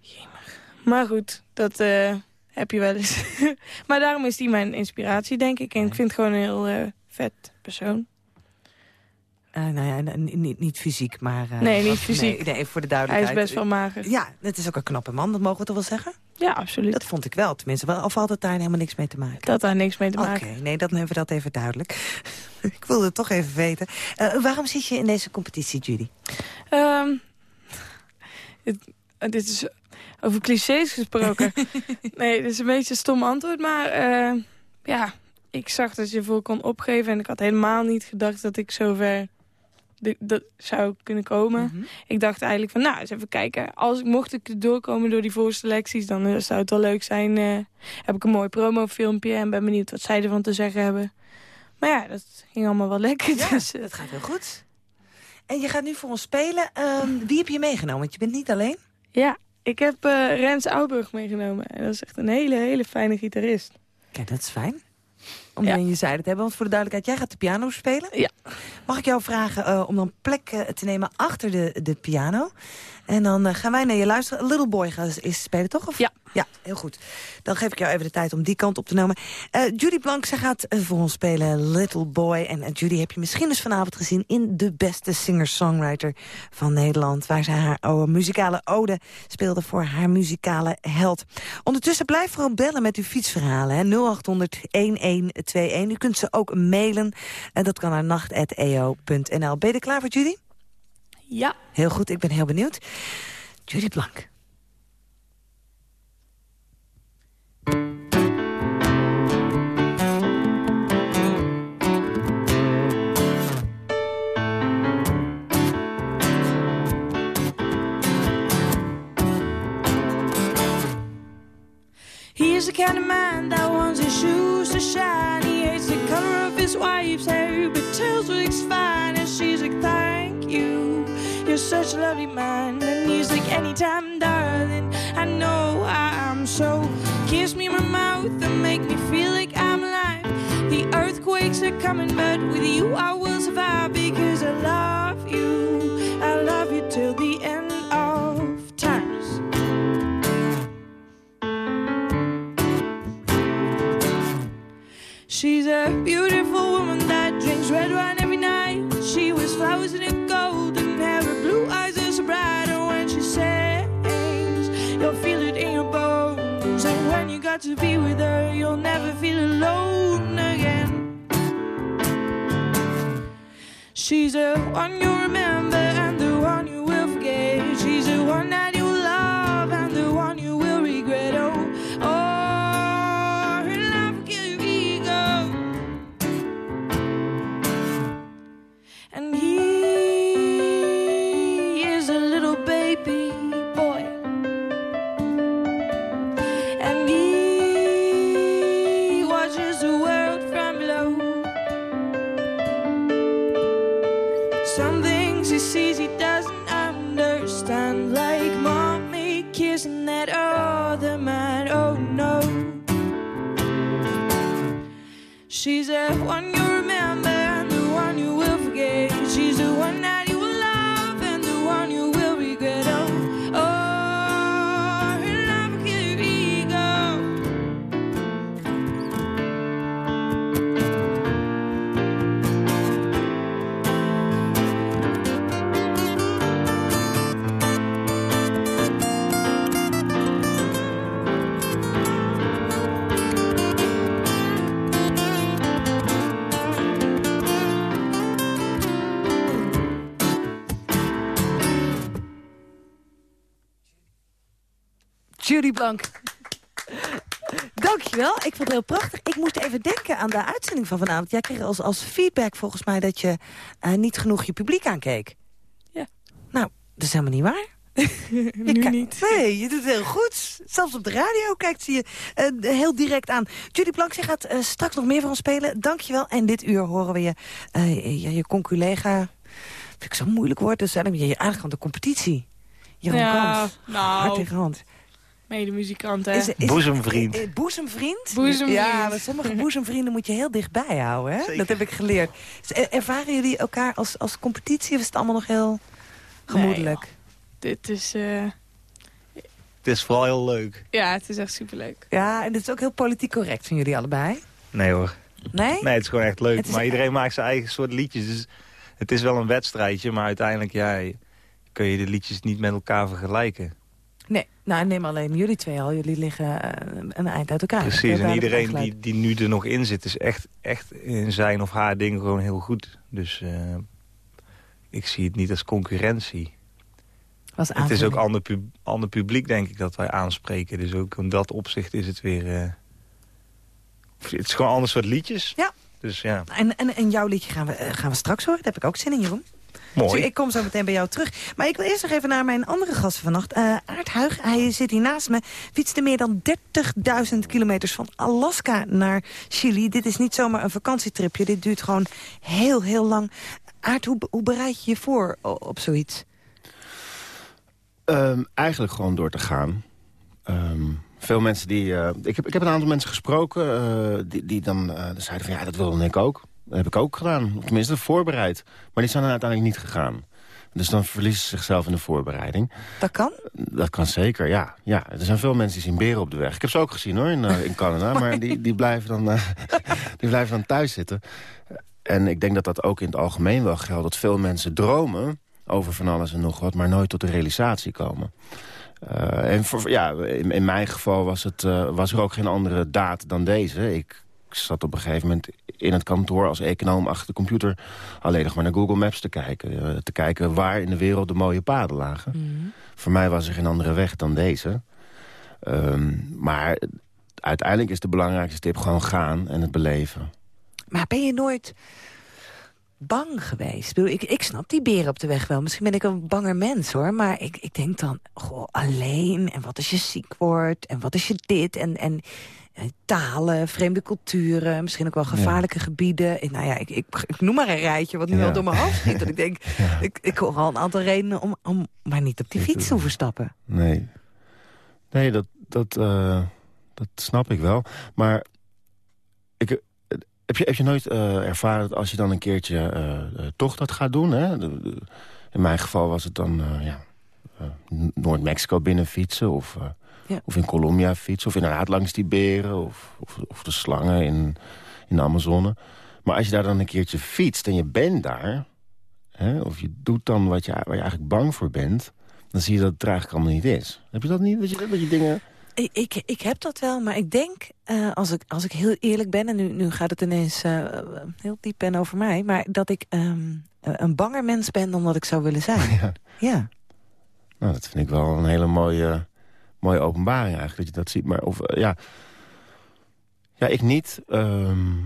Jemig. Maar goed, dat uh, heb je wel eens. maar daarom is die mijn inspiratie, denk ik. En ik vind het gewoon een heel uh, vet persoon. Uh, nou ja, niet, niet fysiek, maar... Uh, nee, niet fysiek. Nee, nee, voor de duidelijkheid. Hij is best wel mager. Ja, het is ook een knappe man, dat mogen we toch wel zeggen? Ja, absoluut. Dat vond ik wel, tenminste. Of had het daar helemaal niks mee te maken? Dat daar niks mee te maken. Oké, nee, dan hebben we dat even duidelijk. ik wilde het toch even weten. Uh, waarom zit je in deze competitie, Judy? Um, het, dit is over clichés gesproken. nee, dit is een beetje een stom antwoord, maar ja... Ik zag dat je voor kon opgeven en ik had helemaal niet gedacht dat ik zover dat zou kunnen komen. Mm -hmm. Ik dacht eigenlijk van, nou, eens even kijken. Als ik mocht ik doorkomen door die voorselecties, dan uh, zou het wel leuk zijn. Uh, heb ik een mooi promofilmpje en ben benieuwd wat zij ervan te zeggen hebben. Maar ja, dat ging allemaal wel lekker. Ja, dus, uh, dat gaat heel goed. En je gaat nu voor ons spelen. Um, wie heb je meegenomen? Want je bent niet alleen. Ja, ik heb Rens Auburg meegenomen. En dat is echt een hele, hele fijne gitarist. Kijk, dat is fijn om ja. je zijde te hebben. Want voor de duidelijkheid, jij gaat de piano spelen. Ja. Mag ik jou vragen uh, om dan plek uh, te nemen achter de, de piano? En dan uh, gaan wij naar je luisteren. Little Boy gaat eens spelen, toch? Of? Ja. Ja, heel goed. Dan geef ik jou even de tijd om die kant op te nemen. Judy Blank, zij gaat voor ons spelen Little Boy. En Judy heb je misschien dus vanavond gezien... in de beste singer-songwriter van Nederland... waar zij haar muzikale ode speelde voor haar muzikale held. Ondertussen blijf vooral bellen met uw fietsverhalen. 0800-1121. U kunt ze ook mailen. En dat kan naar nacht.eo.nl. Ben je er klaar voor, Judy? Ja. Heel goed, ik ben heel benieuwd. Judy Blank. He's the kind of man that wants his shoes to shine. He hates the color of his wife's hair, but tells her it's fine. And she's like, thank you. You're such a lovely man. And like, anytime, darling. I know I'm so. Kiss me in my mouth and make me feel like I'm alive. The earthquakes are coming, but with you I will survive to be with her, you'll never feel alone again. She's the one you Judy Blank. Dankjewel, ik vond het heel prachtig. Ik moest even denken aan de uitzending van vanavond. Jij kreeg als, als feedback volgens mij dat je eh, niet genoeg je publiek aankeek. Ja. Nou, dat is helemaal niet waar. nu niet. Nee, je doet het heel goed. Zelfs op de radio kijkt ze je eh, heel direct aan. Judy Blank, je gaat eh, straks nog meer van ons spelen. Dankjewel. En dit uur horen we je, je, je conculega... Vind ik zo'n moeilijk woord. Dus eigenlijk je eigenlijk van de competitie. Jeroen Ja, Kans. nou. Hard tegen hand. Medemuzikant, hè? Is- is- Boezemvriend. eh, boezemvriend? Boezemvriend. Ja, maar sommige boezemvrienden moet je heel dichtbij houden. Hè? Dat heb ik geleerd. Dus, eh, ervaren jullie elkaar als, als competitie of is het allemaal nog heel gemoedelijk? Dit is... eh, Het is vooral heel leuk. ja, het is echt superleuk. ja, en het is ook heel politiek correct van jullie allebei. Nee hoor. Nee? Nee, het is gewoon echt leuk. Maar iedereen maakt zijn eigen soort liedjes. Dus het is wel een wedstrijdje, maar uiteindelijk ja, kun je de liedjes niet met elkaar vergelijken. Nee, nou neem alleen jullie twee al. Jullie liggen eh, een eind uit elkaar. Precies, en iedereen die, die nu er nog in zit... is echt, echt in zijn of haar ding gewoon heel goed. Dus eh, ik zie het niet als concurrentie. Was Het is ook ander, pub- ander publiek, denk ik, dat wij aanspreken. Dus ook in dat opzicht is het weer... eh, het is gewoon een ander soort liedjes. Ja. Dus ja, En, en, en jouw liedje gaan we, gaan we straks horen. Daar heb ik ook zin in, Jeroen. Mooi. Dus ik kom zo meteen bij jou terug. Maar ik wil eerst nog even naar mijn andere gast vannacht. Eh Aart Huig, hij zit hier naast me. Fietste meer dan 30.000 kilometers van Alaska naar Chili. Dit is niet zomaar een vakantietripje. Dit duurt gewoon heel, heel lang. Aart, hoe, hoe bereid je je voor op zoiets? Ehm, eigenlijk gewoon door te gaan. Ehm, veel mensen die... eh, ik, heb, ik heb een aantal mensen gesproken eh, die, die dan eh, zeiden van... ja, dat wilde ik ook. Dat heb ik ook gedaan. Tenminste, voorbereid. Maar die zijn dan uiteindelijk niet gegaan. Dus dan verliezen ze zichzelf in de voorbereiding. Dat kan? Dat kan zeker, ja. ja. Er zijn veel mensen die zien beren op de weg. Ik heb ze ook gezien hoor, in, eh, in Canada. maar die, die, blijven dan, eh, die blijven dan thuis zitten. En ik denk dat dat ook in het algemeen wel geldt. Dat veel mensen dromen over van alles en nog wat... maar nooit tot de realisatie komen. Eh, en voor, ja, in, in mijn geval was, het, was er ook geen andere daad dan deze. Ik zat op een gegeven moment in het kantoor als econoom achter de computer... alleen nog maar naar Google Maps te kijken. eh, te kijken waar in de wereld de mooie paden lagen. Voor mij was er geen andere weg dan deze. Ehm, maar uiteindelijk is de belangrijkste tip gewoon gaan en het beleven. Maar ben je nooit bang geweest? Ik, ik, ik snap die beren op de weg wel. Misschien ben ik een banger mens, hoor. Maar ik, ik denk dan, goh, alleen. En wat als je ziek wordt? En wat als je dit? En, en talen, vreemde culturen. Misschien ook wel gevaarlijke gebieden. En, nou ja, ik, ik, ik noem maar een rijtje wat nu Ja. wel door mijn hoofd schiet. Dat ik denk, ik, ik hoor al een aantal redenen om, om maar niet op die fiets te hoeven stappen. Nee, nee dat, dat, eh, dat snap ik wel. Maar ik, eh, heb, je, heb je nooit eh, ervaren dat als je dan een keertje toch dat gaat doen... Hè? De- de- in mijn geval was het dan ja, Noord-Mexico binnen fietsen... Of, Ja. of in Colombia fietsen, of inderdaad langs die beren... of, of, of de slangen in, in de Amazone. Maar als je daar dan een keertje fietst en je bent daar... Hè, of je doet dan wat je, waar je eigenlijk bang voor bent... dan zie je dat het er eigenlijk allemaal niet is. Heb je dat niet? Dat je, dat je dingen... Ik, ik, ik heb dat wel, maar ik denk, eh, als, ik, als ik heel eerlijk ben... en nu, nu gaat het ineens eh, heel diep en over mij... maar dat ik ehm, eh, een banger mens ben dan wat ik zou willen zijn. Ja. Ja. Nou, dat vind ik wel een hele mooie, mooie openbaring eigenlijk, dat je dat ziet. Maar of, eh, ja... ja, ik niet. Ehm,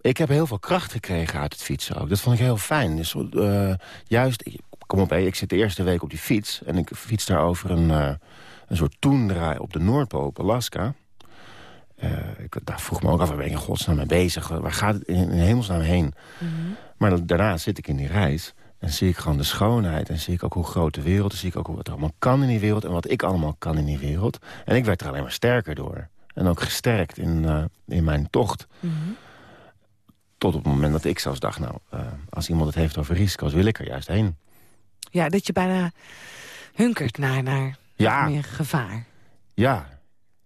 ik heb heel veel kracht gekregen uit het fietsen ook. Dat vond ik heel fijn. Dus, eh, juist, ik, kom op, ik zit de eerste week op die fiets... en ik fiets daar over een, eh, een soort toendra op de Noordpool, op Alaska... Ik daar vroeg me ook af, waar ben ik in godsnaam mee bezig? Waar gaat het in, in hemelsnaam heen? Maar dan- daarna zit ik in die reis en zie ik gewoon de schoonheid. En zie ik ook hoe groot de wereld is. Zie ik ook wat er allemaal kan in die wereld. En wat ik allemaal kan in die wereld. En ik werd er alleen maar sterker door. En ook gesterkt in, eh, in mijn tocht. Tot op het moment dat ik zelfs dacht, nou, eh, als iemand het heeft over risico's, wil ik er juist heen. Ja, dat je bijna hunkert naar, naar Ja. meer gevaar. Ja,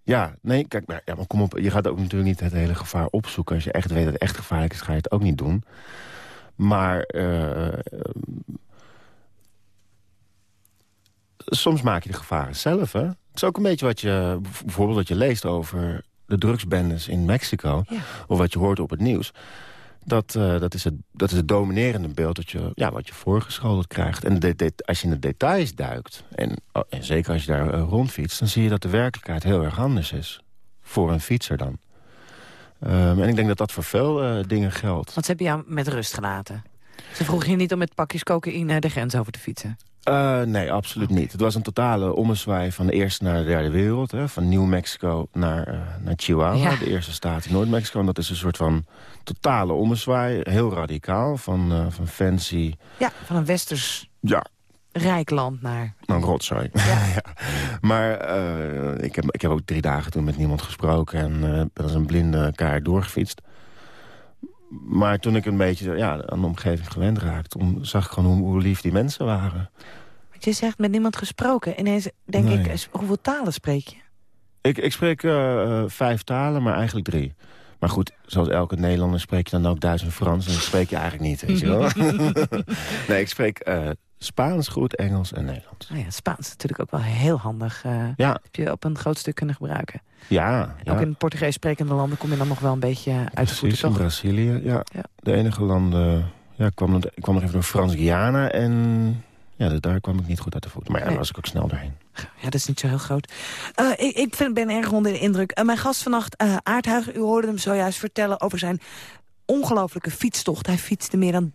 ja, nee, kijk, maar, ja, maar kom op, je gaat ook natuurlijk niet het hele gevaar opzoeken. Als je echt weet dat het echt gevaarlijk is, ga je het ook niet doen. Maar eh, soms maak je de gevaren zelf, hè? Het is ook een beetje wat je, bijvoorbeeld wat je leest over de drugsbendes in Mexico. Of wat je hoort op het nieuws. Dat, eh, dat, is het, dat is het dominerende beeld dat je, ja, wat je voorgeschoteld krijgt. En de, de- als je in de details duikt, en, oh, en zeker als je daar eh, rondfietst... dan zie je dat de werkelijkheid heel erg anders is. Voor een fietser dan. Ehm, en ik denk dat dat voor veel eh, dingen geldt. Want ze hebben jou met rust gelaten. Ze vroegen je niet om met pakjes cocaïne de grens over te fietsen. Eh, nee, absoluut niet. Het was een totale ommezwaai van de eerste naar de derde wereld. Hè, van New Mexico naar, eh, naar Chihuahua, Ja. de eerste staat in Noord-Mexico. En dat is een soort van totale ommezwaai. Heel radicaal, van, eh, van fancy... Ja, van een westers Ja, rijk land naar... een rotzooi. Ja. Maar eh, ik, heb, ik heb ook drie dagen toen met niemand gesproken... en eh, ben als een blinde kaart doorgefietst. Maar toen ik een beetje ja, aan de omgeving gewend raakte... toen zag ik gewoon hoe, hoe lief die mensen waren. Want je zegt met niemand gesproken. Ineens denk Nee. ik, eh, hoeveel talen spreek je? Ik, ik spreek eh, eh, vijf talen, maar eigenlijk drie. Maar goed, zoals elke Nederlander spreek je dan ook Duits en Frans... en dat spreek je eigenlijk niet, weet je wel. nee, ik spreek eh, Spaans goed, Engels en Nederlands. Nou ja, Spaans is natuurlijk ook wel heel handig. eh, Ja. Heb je op een groot stuk kunnen gebruiken. Ja. Ook in Portugees sprekende landen kom je dan nog wel een beetje uit de voeten, in? Brazilië, ja. Ja. De enige landen... Ja, ik kwam, ik kwam nog even door Frans-Guyana en... Ja, dus daar kwam ik niet goed uit de voeten. Maar ja, daar was ik ook snel doorheen. Ja, dat is niet zo heel groot. Eh, ik ik vind, ben erg onder de indruk. Eh, mijn gast vannacht, Aardhuiger, u hoorde hem zojuist vertellen over zijn ongelofelijke fietstocht. Hij fietste meer dan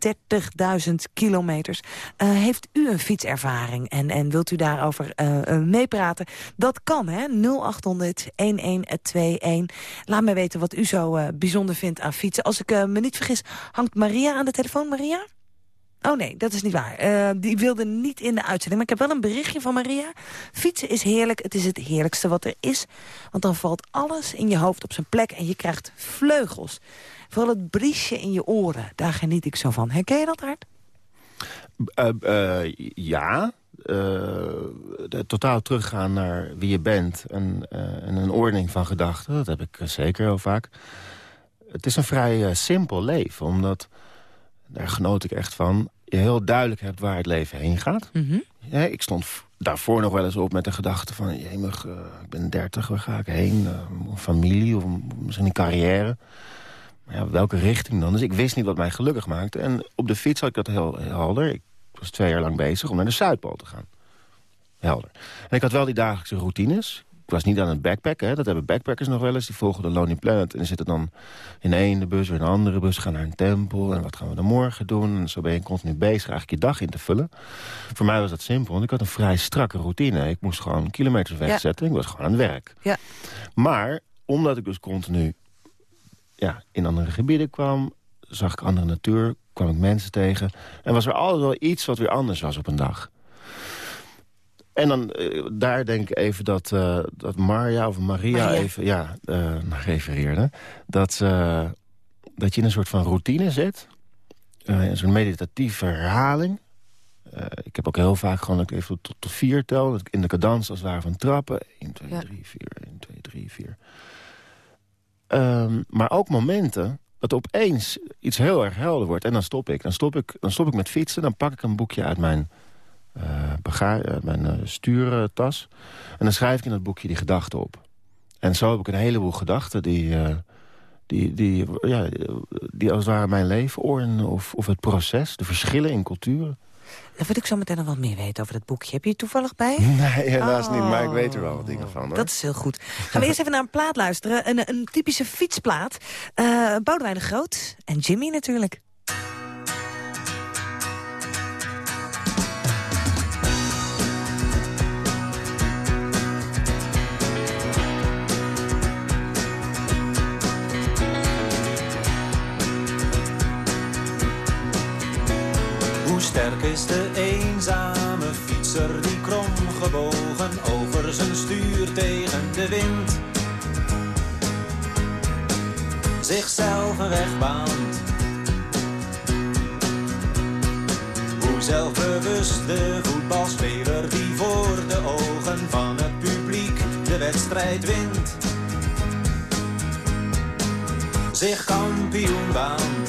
30.000 kilometers. Eh, heeft u een fietservaring en, en wilt u daarover eh, eh, meepraten? Dat kan, hè? 0800-1121. Laat me weten wat u zo bijzonder vindt aan fietsen. Als ik me niet vergis, hangt Maria aan de telefoon. Maria? Oh nee, dat is niet waar. Die wilde niet in de uitzending. Maar ik heb wel een berichtje van Maria. Fietsen is heerlijk. Het is het heerlijkste wat er is. Want dan valt alles in je hoofd op zijn plek en je krijgt vleugels. Vooral het briesje in je oren. Daar geniet ik zo van. Herken je dat hard? Eh, eh, ja, eh, de- totaal teruggaan naar wie je bent en, en een ordening van gedachten. Dat heb ik zeker heel vaak. Het is een vrij simpel leven, omdat, daar genoot ik echt van... je heel duidelijk hebt waar het leven heen gaat. Ja, ik stond daarvoor nog wel eens op met de gedachte van... jemig, ik ben 30, waar ga ik heen? Familie of misschien een carrière? Ja, welke richting dan? Dus ik wist niet wat mij gelukkig maakte. En op de fiets had ik dat heel, heel helder. Ik was twee jaar lang bezig om naar de Zuidpool te gaan. Helder. En ik had wel die dagelijkse routines. Ik was niet aan het backpacken. Hè. Dat hebben backpackers nog wel eens. Die volgen de Lonely Planet. En die zitten dan in één de bus, weer in een andere bus. Gaan naar een tempel. En wat gaan we dan morgen doen? En zo ben je continu bezig eigenlijk je dag in te vullen. Voor mij was dat simpel. Want ik had een vrij strakke routine. Ik moest gewoon kilometers wegzetten. Ik was gewoon aan het werk. Ja. Maar omdat ik dus continu ja, in andere gebieden kwam... zag ik andere natuur, kwam ik mensen tegen... en was er altijd wel iets wat weer anders was op een dag. En dan, eh, daar denk ik even dat, eh, dat Marja of Maria, Maria. even ja, naar refereerde. Dat, dat je in een soort van routine zit. een soort meditatieve herhaling. Ik heb ook heel vaak gewoon ik even tot, tot vier tel. Dat ik in de cadans als het ware van trappen. 1, 2, Ja. 3, 4, 1, 2, 3, 4. Ehm, maar ook momenten dat opeens iets heel erg helder wordt. En dan stop ik. Dan stop ik, dan stop ik met fietsen. Dan pak ik een boekje uit mijn, uit mijn eh, stuurtas. En dan schrijf ik in dat boekje die gedachten op. En zo heb ik een heleboel gedachten die, eh, die, die, ja, die als het ware mijn leven. Of, of het proces, de verschillen in culturen. Dan wil ik zo meteen nog wat meer weten over dat boekje. Heb je het toevallig bij? Nee, helaas niet. Maar ik Oh. weet er wel wat dingen van. Hoor. Dat is heel goed. Gaan we eerst even naar een plaat luisteren. Een, een typische fietsplaat. Eh Boudewijn de Groot en Jimmy natuurlijk. sterk is de eenzame fietser die kromgebogen over zijn stuur tegen de wind zichzelf een wegbaant? Hoe zelfbewust de voetbalspeler die voor de ogen van het publiek de wedstrijd wint, zich kampioen baant.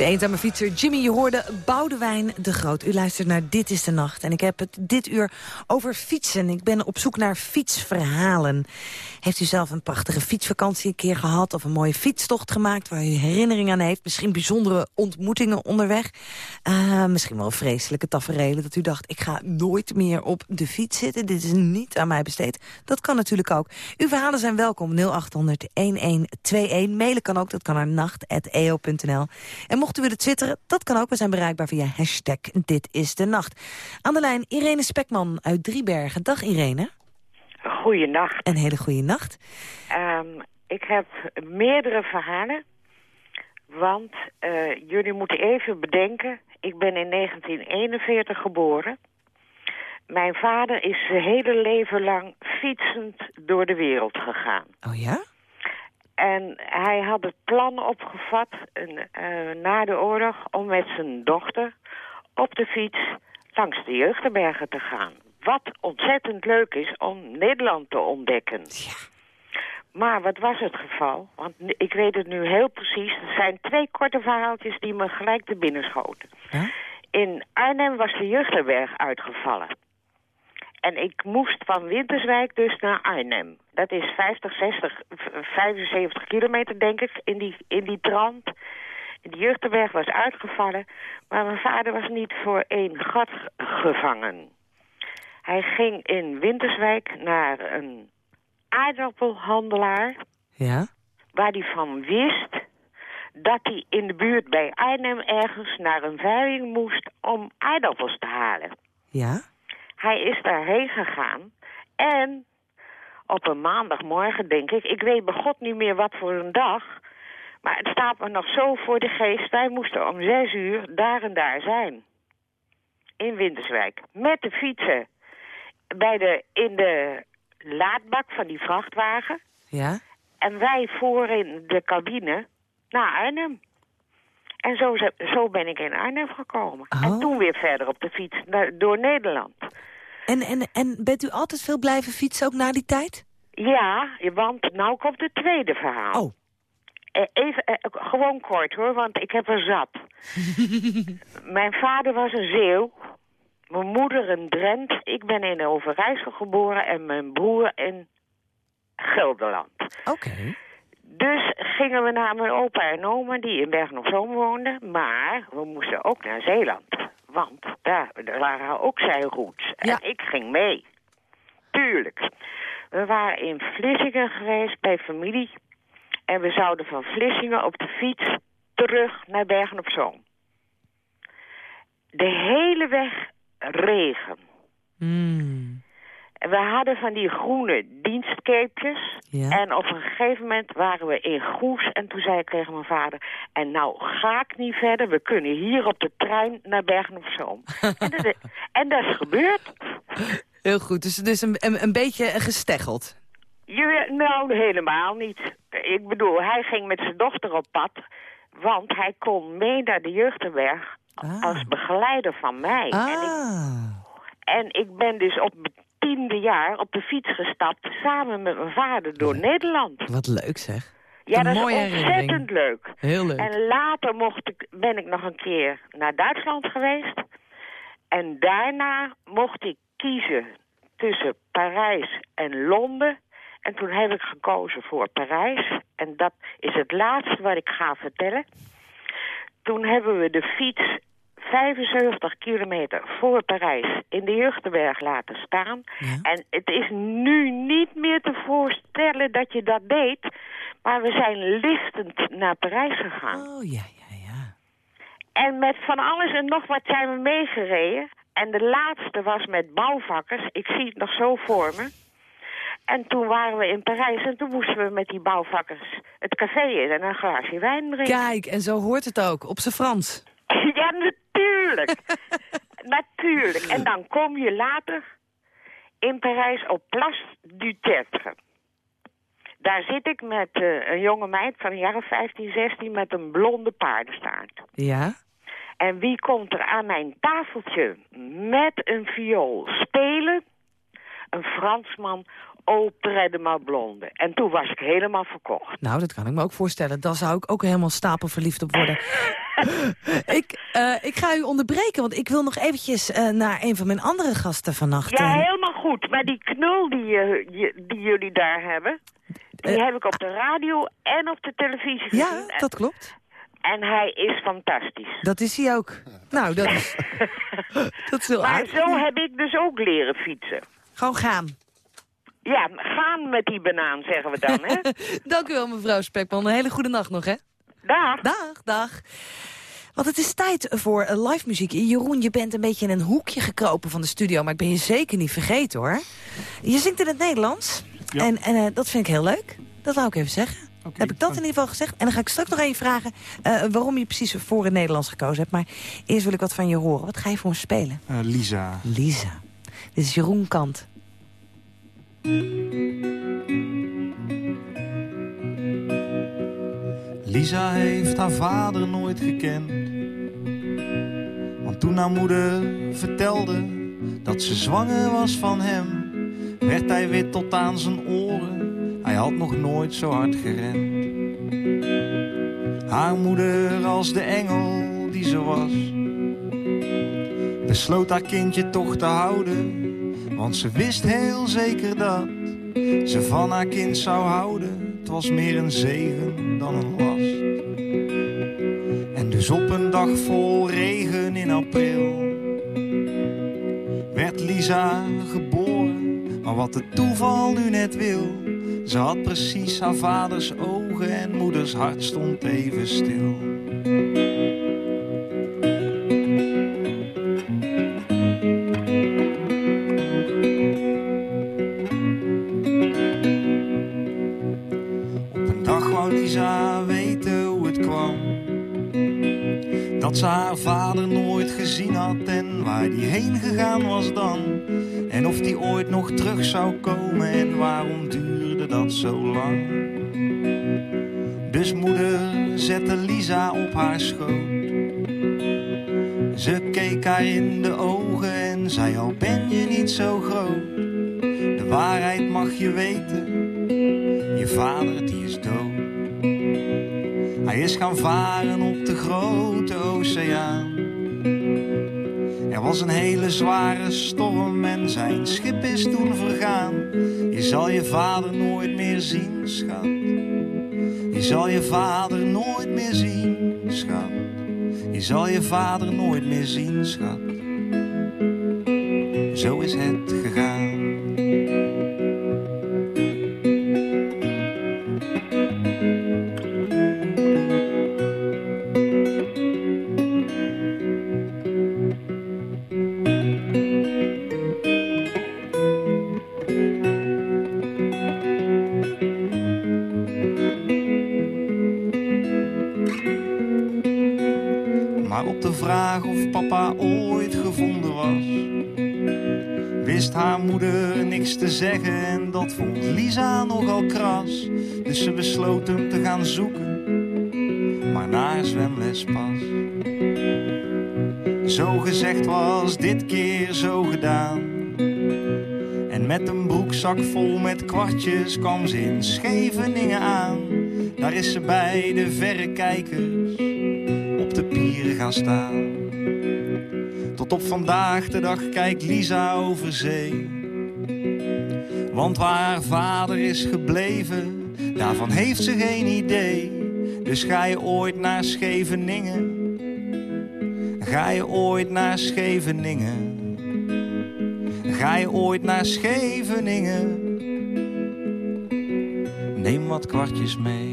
De eenzame fietser Jimmy, je hoorde Boudewijn de Groot. U luistert naar Dit is de Nacht. En ik heb het dit uur over fietsen. Ik ben op zoek naar fietsverhalen. Heeft u zelf een prachtige fietsvakantie een keer gehad... of een mooie fietstocht gemaakt waar u herinnering aan heeft? Misschien bijzondere ontmoetingen onderweg? Uh, misschien wel vreselijke tafereelen dat u dacht... ik ga nooit meer op de fiets zitten. Dit is niet aan mij besteed. Dat kan natuurlijk ook. Uw verhalen zijn welkom 0800-1121. Mailen kan ook, dat kan naar nacht.eo.nl. En mocht u willen twitteren, dat kan ook. We zijn bereikbaar via hashtag Dit is de Nacht. Aan de lijn Irene Spekman uit Driebergen. Dag Irene. Goeienacht. Een hele goede nacht. Um, ik heb meerdere verhalen. Want uh, jullie moeten even bedenken... ik ben in 1941 geboren. Mijn vader is zijn hele leven lang fietsend door de wereld gegaan. Oh ja? En hij had het plan opgevat uh, na de oorlog om met zijn dochter op de fiets langs de Jeugdenbergen te gaan. Wat ontzettend leuk is om Nederland te ontdekken. Ja. Maar wat was het geval? Want ik weet het nu heel precies. Er zijn twee korte verhaaltjes die me gelijk te binnen schoten. In Arnhem was de Jeugdenberg uitgevallen. En ik moest van Winterswijk dus naar Arnhem. Dat is 50, 60, 75 kilometer, denk ik, in die, in die trant. De Jeugdenberg was uitgevallen, maar mijn vader was niet voor één gat gevangen. Hij ging in Winterswijk naar een aardappelhandelaar... Ja? waar hij van wist dat hij in de buurt bij Arnhem ergens naar een veiling moest om aardappels te halen. Ja? Hij is daarheen gegaan en op een maandagmorgen, denk ik, ik weet bij God niet meer wat voor een dag, maar het staat me nog zo voor de geest, wij moesten om zes uur daar en daar zijn. In Winterswijk, met de fietsen. Bij de, in de laadbak van die vrachtwagen. Ja? En wij voorin de cabine naar Arnhem. En zo, zo ben ik in Arnhem gekomen. En toen weer verder op de fiets naar, door Nederland. En, en, en bent u altijd veel blijven fietsen, ook na die tijd? Ja, want nou komt het tweede verhaal. Oh. Eh, Even, eh, gewoon kort hoor, want ik heb er zat. Mijn vader was een Zeeuw. Mijn moeder een Drent. Ik ben in Overijssel geboren en mijn broer in Gelderland. Oké. Dus gingen we naar mijn opa en oma die in Bergen op Zoom woonden. Maar we moesten ook naar Zeeland. Want daar, daar waren ook zijroutes. En ik ging mee. Tuurlijk. We waren in Vlissingen geweest bij familie. En we zouden van Vlissingen op de fiets terug naar Bergen op Zoom. De hele weg regen. Hmm. We hadden van die groene dienstkeepjes. En op een gegeven moment waren we in Goes. En toen zei ik tegen mijn vader... En nou ga ik niet verder. We kunnen hier op de trein naar Bergen op Zoom. en, dat, en dat is gebeurd. Heel goed, dus, dus een, een, een beetje gesteggeld. Je, nou, helemaal niet. Ik bedoel, hij ging met zijn dochter op pad. Want hij kon mee naar de Jeugdenberg als begeleider van mij. En, ik, en ik ben dus op mijn tiende jaar op de fiets gestapt... samen met mijn vader door Nederland. Wat leuk zeg. Ja, dat is ontzettend leuk. Heel leuk. En later mocht ik, ben ik nog een keer naar Duitsland geweest. En daarna mocht ik kiezen tussen Parijs en Londen. En toen heb ik gekozen voor Parijs. En dat is het laatste wat ik ga vertellen. Toen hebben we de fiets 75 kilometer voor Parijs in de Jeugdenberg laten staan. En het is nu niet meer te voorstellen dat je dat deed. Maar we zijn listend naar Parijs gegaan. Oh, ja, En met van alles en nog wat zijn we meegereden. En de laatste was met bouwvakkers. Ik zie het nog zo voor me. En toen waren we in Parijs en toen moesten we met die bouwvakkers het café in en een glaasje wijn drinken. Kijk, en zo hoort het ook, op zijn Frans. Ja, natuurlijk. natuurlijk. En dan kom je later in Parijs op Place du Tertre. Daar zit ik met eh, een jonge meid van jaar of 15, 16 met een blonde paardenstaart. Ja? En wie komt er aan mijn tafeltje met een viool spelen? Een Fransman, Auprès de ma blonde. En toen was ik helemaal verkocht. Nou, dat kan ik me ook voorstellen. Daar zou ik ook helemaal stapelverliefd op worden. ik, eh, ik ga u onderbreken, want ik wil nog eventjes eh, naar een van mijn andere gasten vannacht. Ja, eh. helemaal goed. Maar die knul die, je- die jullie daar hebben... die heb ik op de radio en op de televisie gezien. Ja, dat klopt. En hij is fantastisch. Dat is hij ook. Nou, dat is, dat is heel Maar aardig. zo heb ik dus ook leren fietsen. Gewoon gaan. Ja, gaan met die banaan, zeggen we dan, hè? Dank u wel, mevrouw Spekman. Een hele goede nacht nog, hè? Dag. Dag, dag. Want het is tijd voor eh, live muziek. Jeroen, je bent een beetje in een hoekje gekropen van de studio... maar ik ben je zeker niet vergeten, hoor. Je zingt in het Nederlands. Ja. En, en eh, dat vind ik heel leuk. Dat wou ik even zeggen. Heb ik dat in ieder geval gezegd? En dan ga ik straks nog even vragen... eh, waarom je precies voor het Nederlands gekozen hebt. Maar eerst wil ik wat van je horen. Wat ga je voor me spelen? Eh, Lisa. Lisa. Dit is Jeroen Kant. Lisa heeft haar vader nooit gekend. Want toen haar moeder vertelde dat ze zwanger was van hem, werd hij wit tot aan zijn oren. Hij had nog nooit zo hard gerend. Haar moeder als de engel die ze was, besloot haar kindje toch te houden. Want ze wist heel zeker dat ze van haar kind zou houden. Het was meer een zegen dan een last. En dus op een dag vol regen in april werd Lisa geboren. Maar wat het toeval nu net wil, Ze had precies haar vaders ogen en moeders hart stond even stil. Gezien had en waar die heen gegaan was dan. En of die ooit nog terug zou komen en waarom duurde dat zo lang. Dus moeder zette Lisa op haar schoot. Ze keek haar in de ogen en zei al ben je niet zo groot. De waarheid mag je weten, je vader die is dood. Hij is gaan varen op de grote oceaan. Er was een hele zware storm en zijn schip is toen vergaan. Je zal je vader nooit meer zien, schat. Je zal je vader nooit meer zien, schat. Je zal je vader nooit meer zien, schat. Zo is het gegaan. Zeggen en dat vond Lisa nogal kras. Dus ze besloot hem te gaan zoeken, maar naar zwemles pas. Zo gezegd was dit keer zo gedaan. En met een broekzak vol met kwartjes kwam ze in Scheveningen aan. Daar is ze bij de verrekijkers op de pier gaan staan. Tot op vandaag de dag kijkt Lisa over zee. Want waar vader is gebleven, daarvan heeft ze geen idee. Dus ga je ooit naar Scheveningen? Ga je ooit naar Scheveningen? Ga je ooit naar Scheveningen? Neem wat kwartjes mee.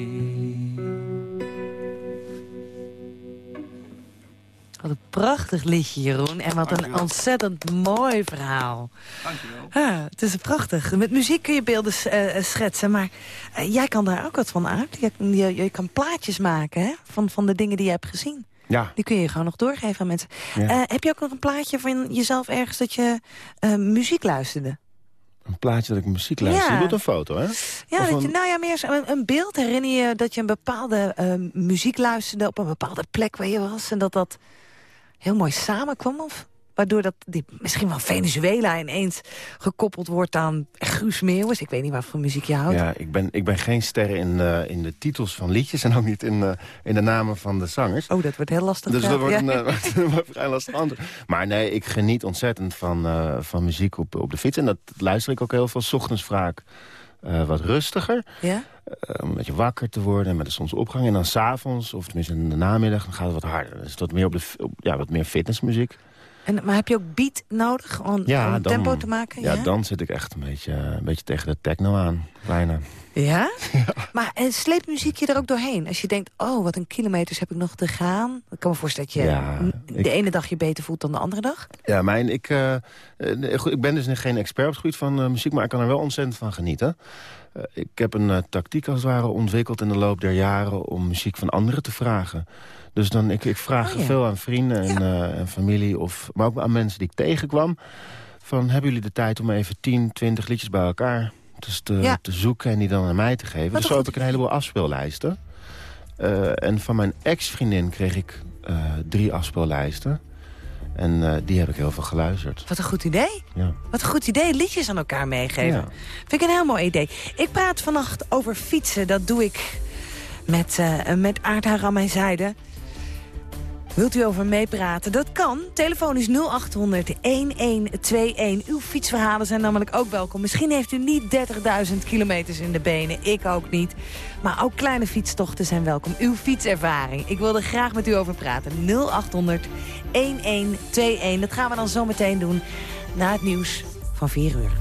Wat een prachtig liedje, Jeroen. En wat een ontzettend mooi verhaal. Dankjewel. Ah, het is prachtig. Met muziek kun je beelden eh, schetsen, maar eh, jij kan daar ook wat van uit. Je, je, je kan plaatjes maken hè? Van, van de dingen die je hebt gezien. Ja. Die kun je gewoon nog doorgeven aan mensen. Ja. Eh, heb je ook nog een plaatje van jezelf ergens dat je eh, muziek luisterde? Een plaatje dat ik muziek luister. Ja. Je een foto, hè? Ja, je, nou ja, meer een, een beeld. Herinner je dat je een bepaalde eh, muziek luisterde op een bepaalde plek waar je was? En dat dat heel mooi samenkwam? Of waardoor dat die, misschien wel Venezuela ineens gekoppeld wordt aan Guus Meeuwis? Ik weet niet wat voor muziek je houdt. Ja, ik ben, ik ben geen ster in, eh, in de titels van liedjes... en ook niet in, eh, in de namen van de zangers. Oh, dat wordt heel lastig. Dus dat wordt Ja. eh, wordt vrij lastig antwoord. Maar nee, ik geniet ontzettend van, van muziek op, op de fiets. En dat luister ik ook heel veel. 's ochtends vaak eh, wat rustiger. Ja? eh, om een beetje wakker te worden en met de zonsopgang. En dan s'avonds, of tenminste in de namiddag, dan gaat het wat harder. Dus wat meer, op de, op, ja, wat meer fitnessmuziek. En, maar heb je ook beat nodig om, Ja, om dan, tempo te maken? Ja, dan zit ik echt een beetje, een beetje tegen de techno aan. Bijna. Ja? Maar en sleept muziek je er ook doorheen? Als je denkt, oh, wat een kilometers heb ik nog te gaan. Ik kan me voorstellen dat je Ja, de ik- ene dag je beter voelt dan de andere dag. Ja, mijn, ik, eh, eh, goed, ik ben dus geen expert op het gebied van eh, muziek... maar ik kan er wel ontzettend van genieten. Eh, ik heb een eh, tactiek als het ware ontwikkeld in de loop der jaren... om muziek van anderen te vragen. Dus dan, ik, ik vraag Oh, ja. veel aan vrienden en, eh, en familie... Of, maar ook aan mensen die ik tegenkwam... van hebben jullie de tijd om even 10, 20 liedjes bij elkaar dus te, Ja. te zoeken... en die dan aan mij te geven. Wat dus zo heb ik een heleboel afspeellijsten. Eh, en van mijn ex-vriendin kreeg ik eh, drie afspeellijsten... En die heb ik heel veel geluisterd. Wat een goed idee. Ja. Wat een goed idee, liedjes aan elkaar meegeven. Ja. Vind ik een heel mooi idee. Ik praat vannacht over fietsen. Dat doe ik met, met Aardhaar aan mijn zijde. Wilt u over meepraten? Dat kan. Telefoon is 0800 1121. Uw fietsverhalen zijn namelijk ook welkom. Misschien heeft u niet 30.000 kilometers in de benen. Ik ook niet. Maar ook kleine fietstochten zijn welkom. Uw fietservaring. Ik wil er graag met u over praten. 0800 1121. Dat gaan we dan zo meteen doen na het nieuws van 4 uur.